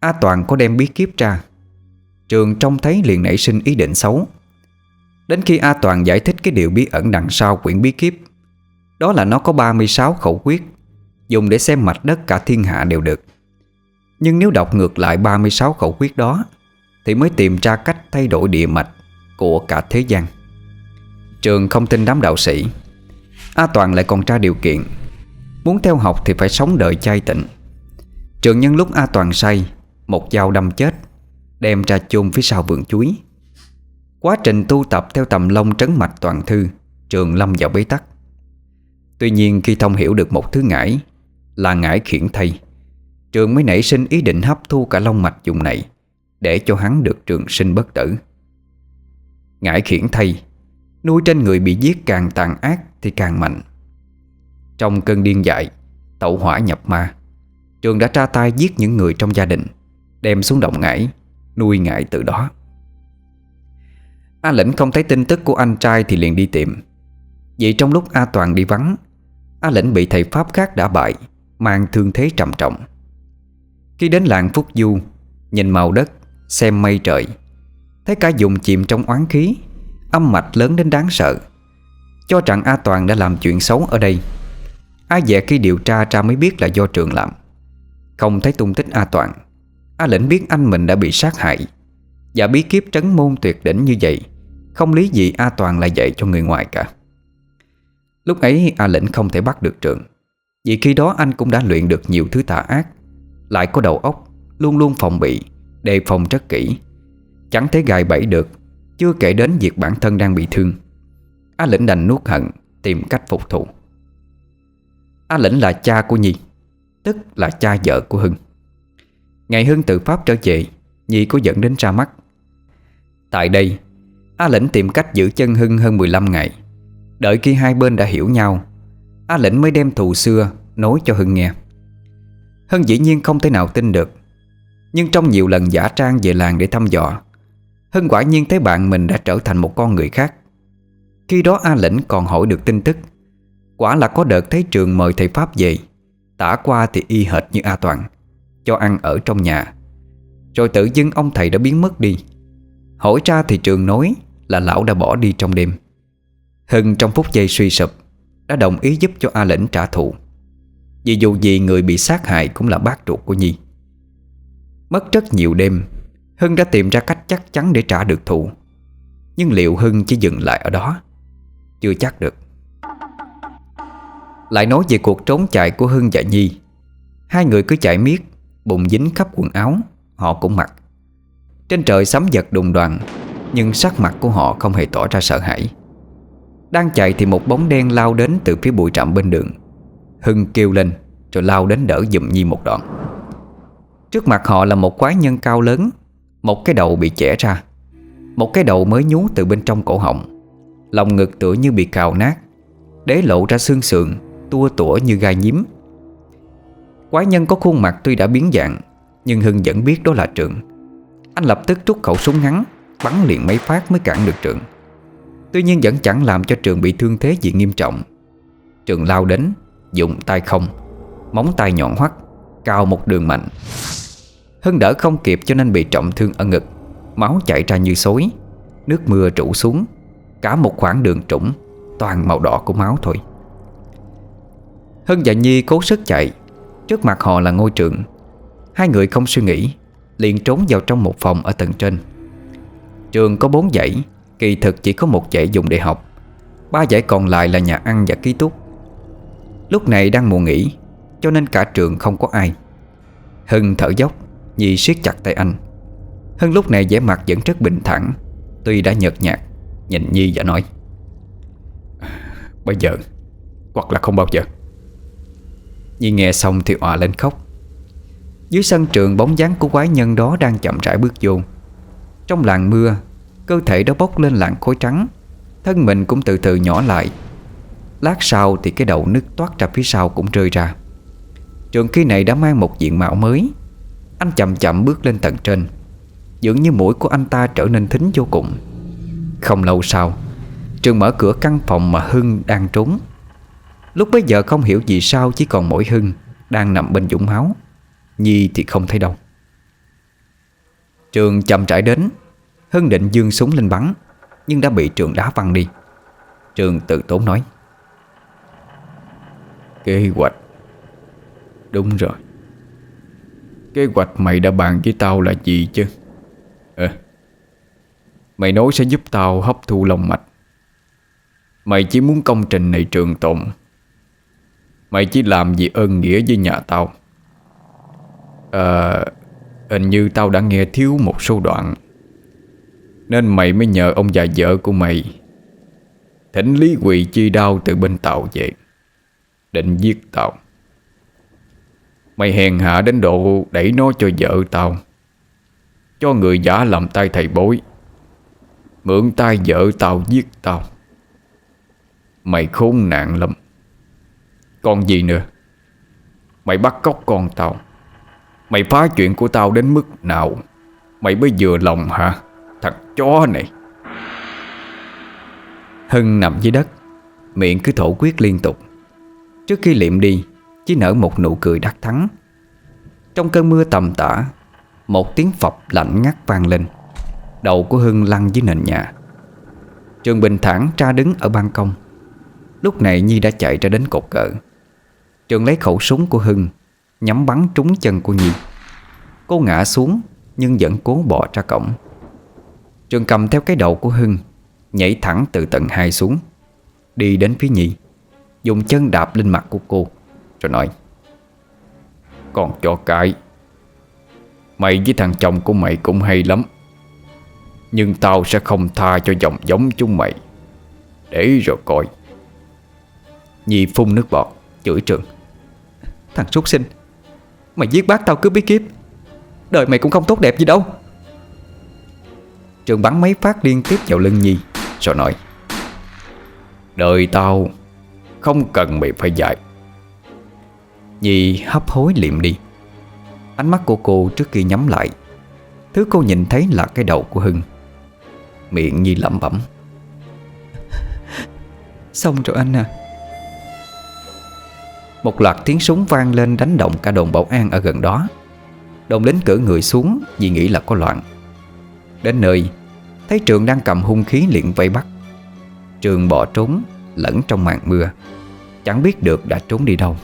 A Toàn có đem bí kíp ra. Trường trông thấy liền nảy sinh ý định xấu. Đến khi A Toàn giải thích cái điều bí ẩn đằng sau quyển bí kíp, Đó là nó có 36 khẩu quyết Dùng để xem mạch đất cả thiên hạ đều được. Nhưng nếu đọc ngược lại 36 khẩu quyết đó, Thì mới tìm ra cách thay đổi địa mạch Của cả thế gian. Trường không tin đám đạo sĩ, A Toàn lại còn tra điều kiện. Muốn theo học thì phải sống đời chay tịnh. Trường nhân lúc A Toàn say, Một dao đâm chết, Đem ra chôn phía sau vườn chuối. Quá trình tu tập theo tầm long trấn mạch toàn thư, Trường lâm vào bế tắc. Tuy nhiên khi thông hiểu được một thứ ngải là ngải khiển thay. Trường mới nảy sinh ý định hấp thu cả long mạch dùng này, Để cho hắn được trường sinh bất tử. Ngải khiển thay, Nuôi trên người bị giết càng tàn ác Thì càng mạnh. Trong cơn điên dại, Tẩu hỏa nhập ma, Trường đã tra tay giết những người trong gia đình, Đem xuống động ngải, Nuôi ngải từ đó. A Lĩnh không thấy tin tức của anh trai Thì liền đi tìm. Vậy trong lúc A Toàn đi vắng, A Lĩnh bị thầy Pháp khác đã bại Mang thương thế trầm trọng. Khi đến làng Phúc Du, Nhìn màu đất, Xem mây trời, Thấy cả dùng chìm trong oán khí, Âm mạch lớn đến đáng sợ, Cho rằng A Toàn đã làm chuyện xấu ở đây. A dẹ khi điều tra ra mới biết là do trường làm. Không thấy tung tích A Toàn, A lĩnh biết anh mình đã bị sát hại, Và bí kiếp trấn môn tuyệt đỉnh như vậy, Không lý gì A Toàn lại dạy cho người ngoài cả. Lúc ấy A lĩnh không thể bắt được trường. Vì khi đó anh cũng đã luyện được nhiều thứ tà ác. Lại có đầu óc, Luôn luôn phòng bị, Đề phòng rất kỹ. Chẳng thể gài bẫy được, Chưa kể đến việc bản thân đang bị thương. A lĩnh đành nuốt hận, Tìm cách phục thù. A lĩnh là cha của Nhi, Tức là cha vợ của Hưng. Ngày Hưng tự Pháp trở về, Nhi có dẫn đến ra mắt. Tại đây, A Lĩnh tìm cách giữ chân Hưng hơn 15 ngày. Đợi khi hai bên đã hiểu nhau A Lĩnh mới đem thù xưa Nói cho Hưng nghe. Hưng dĩ nhiên không thể nào tin được, Nhưng trong nhiều lần giả trang về làng để thăm dò, Hưng quả nhiên thấy bạn mình đã trở thành một con người khác. Khi đó A Lĩnh còn hỏi được tin tức, Quả là có đợt thấy trường mời thầy Pháp về, Tả qua thì y hệt như A Toàn, cho ăn ở trong nhà. Rồi tự dưng ông thầy đã biến mất đi. Hỏi ra thì trường nói Là lão đã bỏ đi trong đêm. Hưng trong phút giây suy sụp đã đồng ý giúp cho A Lĩnh trả thù. Vì dù gì người bị sát hại Cũng là bác ruột của Nhi. Mất rất nhiều đêm, Hưng đã tìm ra cách chắc chắn để trả được thù. Nhưng liệu Hưng chỉ dừng lại ở đó? Chưa chắc được. Lại nói về cuộc trốn chạy của Hưng và Nhi. Hai người cứ chạy miết, Bụng dính khắp quần áo, Họ cũng mặc. Trên trời sấm giật đùng đoàn Nhưng sắc mặt của họ không hề tỏ ra sợ hãi. Đang chạy thì một bóng đen lao đến Từ phía bụi trạm bên đường. Hưng kêu lên, Rồi lao đến đỡ dùm Nhi một đoạn. Trước mặt họ là một quái nhân cao lớn, Một cái đầu bị chẻ ra. Một cái đầu mới nhú từ bên trong cổ họng. Lòng ngực tựa như bị cào nát, Đế lộ ra xương sườn, Tua tủa như gai nhím. Quái nhân có khuôn mặt tuy đã biến dạng, Nhưng Hưng vẫn biết đó là trượng. Anh lập tức rút khẩu súng ngắn, Bắn liền mấy phát mới cản được trượng. Tuy nhiên vẫn chẳng làm cho Trường bị thương thế gì nghiêm trọng. Trường lao đến, Dùng tay không, Móng tay nhọn hoắt, Cao một đường mạnh. Hưng đỡ không kịp cho nên bị trọng thương ở ngực, Máu chảy ra như xối, Nước mưa trụ xuống, Cả một khoảng đường trũng, Toàn màu đỏ của máu thôi. Hưng và Nhi cố sức chạy, Trước mặt họ là ngôi trường. Hai người không suy nghĩ, liền trốn vào trong một phòng ở tầng trên. Trường có bốn dãy Kỳ thực chỉ có một dãy dùng để học. Ba dãy còn lại là nhà ăn và ký túc. Lúc này đang mùa nghỉ, Cho nên cả trường không có ai. Hưng thở dốc, Nhi siết chặt tay anh. Hưng lúc này vẻ mặt vẫn rất bình thản, Tuy đã nhợt nhạt, Nhìn Nhi và nói,
Bây giờ, Hoặc là không bao giờ.
Nhi nghe xong thì òa lên khóc. Dưới sân trường, bóng dáng của quái nhân đó Đang chậm rãi bước vô. Trong làng mưa Cơ thể đó bốc lên làn khối trắng. Thân mình cũng từ từ nhỏ lại. Lát sau thì cái đầu nứt toát ra phía sau cũng rơi ra. Trường khi này đã mang một diện mạo mới. Anh chậm chậm bước lên tầng trên. Dường như mũi của anh ta trở nên thính vô cùng. Không lâu sau, Trường mở cửa căn phòng mà Hưng đang trốn. Lúc bấy giờ không hiểu vì sao Chỉ còn mỗi Hưng Đang nằm bên dũng máu. Nhi thì không thấy đâu. Trường chậm trải đến. Hưng định dương súng lên bắn, Nhưng đã bị trường đá văng đi. Trường tự tốn nói,
Kế hoạch. Đúng rồi. Kế hoạch mày đã bàn với tao là gì chứ? Ờ Mày nói sẽ giúp tao hấp thu lòng mạch. Mày chỉ muốn công trình này trường tồn. Mày chỉ làm gì ơn nghĩa với nhà tao. Ờ Hình như tao đã nghe thiếu một số đoạn nên mày mới nhờ ông già vợ của mày. Thỉnh Lý Quỳ chi đao từ bên tàu về, Định giết tao. Mày hèn hạ đến độ đẩy nó cho vợ tao, Cho người giả làm tay thầy bối, Mượn tay vợ tao giết tao. Mày khốn nạn lắm. Còn gì nữa? Mày bắt cóc con tao. Mày phá chuyện của tao đến mức nào? Mày mới vừa lòng hả? Thằng chó này.
Hưng nằm dưới đất, Miệng cứ thổ quyết liên tục. Trước khi liệm đi, Chỉ nở một nụ cười đắc thắng. Trong cơn mưa tầm tã, Một tiếng phập lạnh ngắt vang lên. Đầu của Hưng lăn dưới nền nhà. Trường bình thản tra đứng ở ban công. Lúc này Nhi đã chạy ra đến cột cờ. Trường lấy khẩu súng của Hưng, Nhắm bắn trúng chân của Nhi. Cô ngã xuống, Nhưng vẫn cố bỏ ra cổng. Trường cầm theo cái đầu của Hưng, Nhảy thẳng từ tầng 2 xuống, Đi đến phía nhị Dùng chân đạp lên mặt của cô, Rồi nói,
Còn cho cái, Mày với thằng chồng của mày cũng hay lắm, Nhưng tao sẽ không tha cho dòng giống chúng mày. Để rồi coi.
Nhi phun nước bọt, Chửi trường, Thằng súc sinh, Mày giết bác tao cứ biết kiếp Đời mày cũng không tốt đẹp gì đâu. Trường bắn mấy phát liên tiếp vào lưng Nhi, Rồi nói,
Đời tao Không cần mày phải dạy.
Nhi hấp hối liệm đi. Ánh mắt của cô trước khi nhắm lại, Thứ cô nhìn thấy là cái đầu của Hưng. Miệng Nhi lẩm bẩm, Xong rồi anh à. Một loạt tiếng súng vang lên đánh động cả đồn bảo an ở gần đó. Đồn lính cử người xuống vì nghĩ là có loạn. Đến nơi Thấy Trường đang cầm hung khí liền vây bắt. Trường bỏ trốn, Lẫn trong màn mưa. Chẳng biết được đã trốn đi đâu.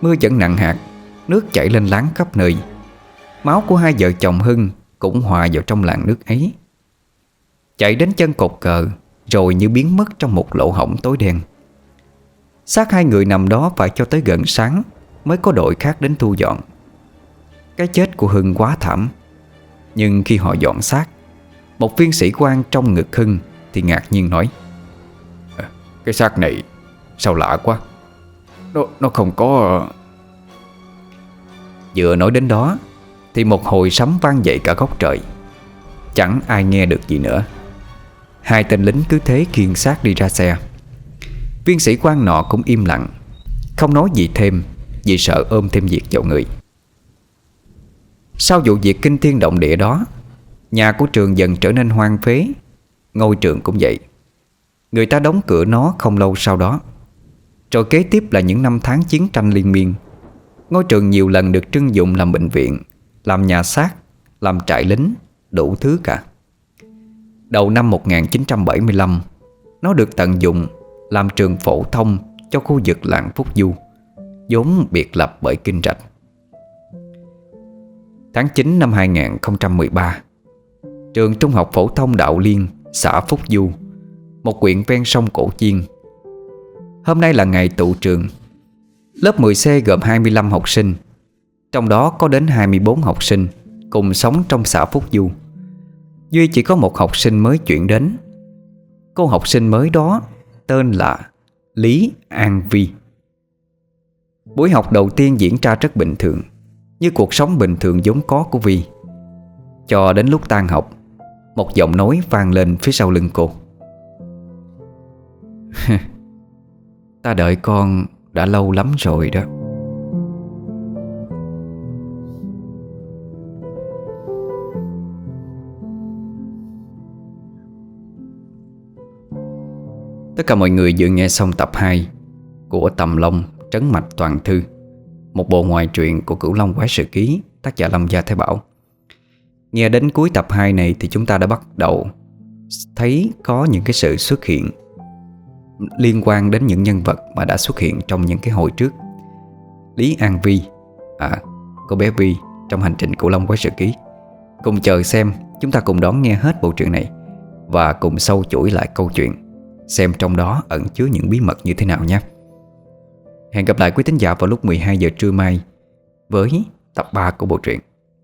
Mưa vẫn nặng hạt, Nước chảy lên láng khắp nơi. Máu của hai vợ chồng Hưng Cũng hòa vào trong làn nước ấy. Chạy đến chân cột cờ, Rồi như biến mất trong một lỗ hổng tối đen. Xác hai người nằm đó phải cho tới gần sáng Mới có đội khác đến thu dọn. Cái chết của Hưng quá thảm, Nhưng khi họ dọn xác một viên sĩ quan trong ngực Hưng Thì ngạc nhiên nói
à, Cái xác này sao lạ quá. Nó, nó không có
Vừa nói đến đó Thì một hồi sấm vang dậy cả góc trời. Chẳng ai nghe được gì nữa. Hai tên lính cứ thế kiên sát đi ra xe. Viên sĩ quan nọ cũng im lặng Không nói gì thêm Vì sợ ôm thêm việc vào người. Sau vụ việc kinh thiên động địa đó Nhà của trường dần trở nên hoang phế. Ngôi trường cũng vậy. Người ta đóng cửa nó không lâu sau đó. Rồi kế tiếp là những năm tháng chiến tranh liên miên. Ngôi trường nhiều lần được trưng dụng làm bệnh viện, Làm nhà xác, Làm trại lính, Đủ thứ cả. Đầu năm 1975 Nó được tận dụng Làm trường phổ thông cho khu vực làng Phúc Du, vốn biệt lập bởi Kinh Rạch. Tháng 9 năm 2013 Trường Trung học Phổ thông Đạo Liên, Xã Phúc Du, Một quyện ven sông Cổ Chiên. Hôm nay là ngày tụ trường. Lớp 10C gồm 25 học sinh, Trong đó có đến 24 học sinh Cùng sống trong xã Phúc Du. Duy chỉ có một học sinh mới chuyển đến. Cô học sinh mới đó Tên là Lý An Vi. Buổi học đầu tiên diễn ra rất bình thường, Như cuộc sống bình thường vốn có của Vi. Cho đến lúc tan học một giọng nói vang lên phía sau lưng cô. Ta đợi con đã lâu lắm rồi đó. Tất cả mọi người vừa nghe xong tập 2 Của Tầm Long Trấn Mạch Toàn Thư, Một bộ ngoại truyện của Cửu Long Quái Sự Ký, Tác giả Lâm Gia Thái Bảo. Nghe đến cuối tập 2 này Thì chúng ta đã bắt đầu Thấy có những cái sự xuất hiện Liên quan đến những nhân vật Mà đã xuất hiện trong những cái hồi trước. Lý An Vi À cô bé Vi Trong hành trình Cửu Long Quái Sự Ký. Cùng chờ xem, Chúng ta cùng đón nghe hết bộ truyện này Và cùng sâu chuỗi lại câu chuyện, Xem trong đó ẩn chứa những bí mật như thế nào nhé. Hẹn gặp lại quý thính giả vào lúc 12 giờ trưa mai Với tập 3 của bộ truyện.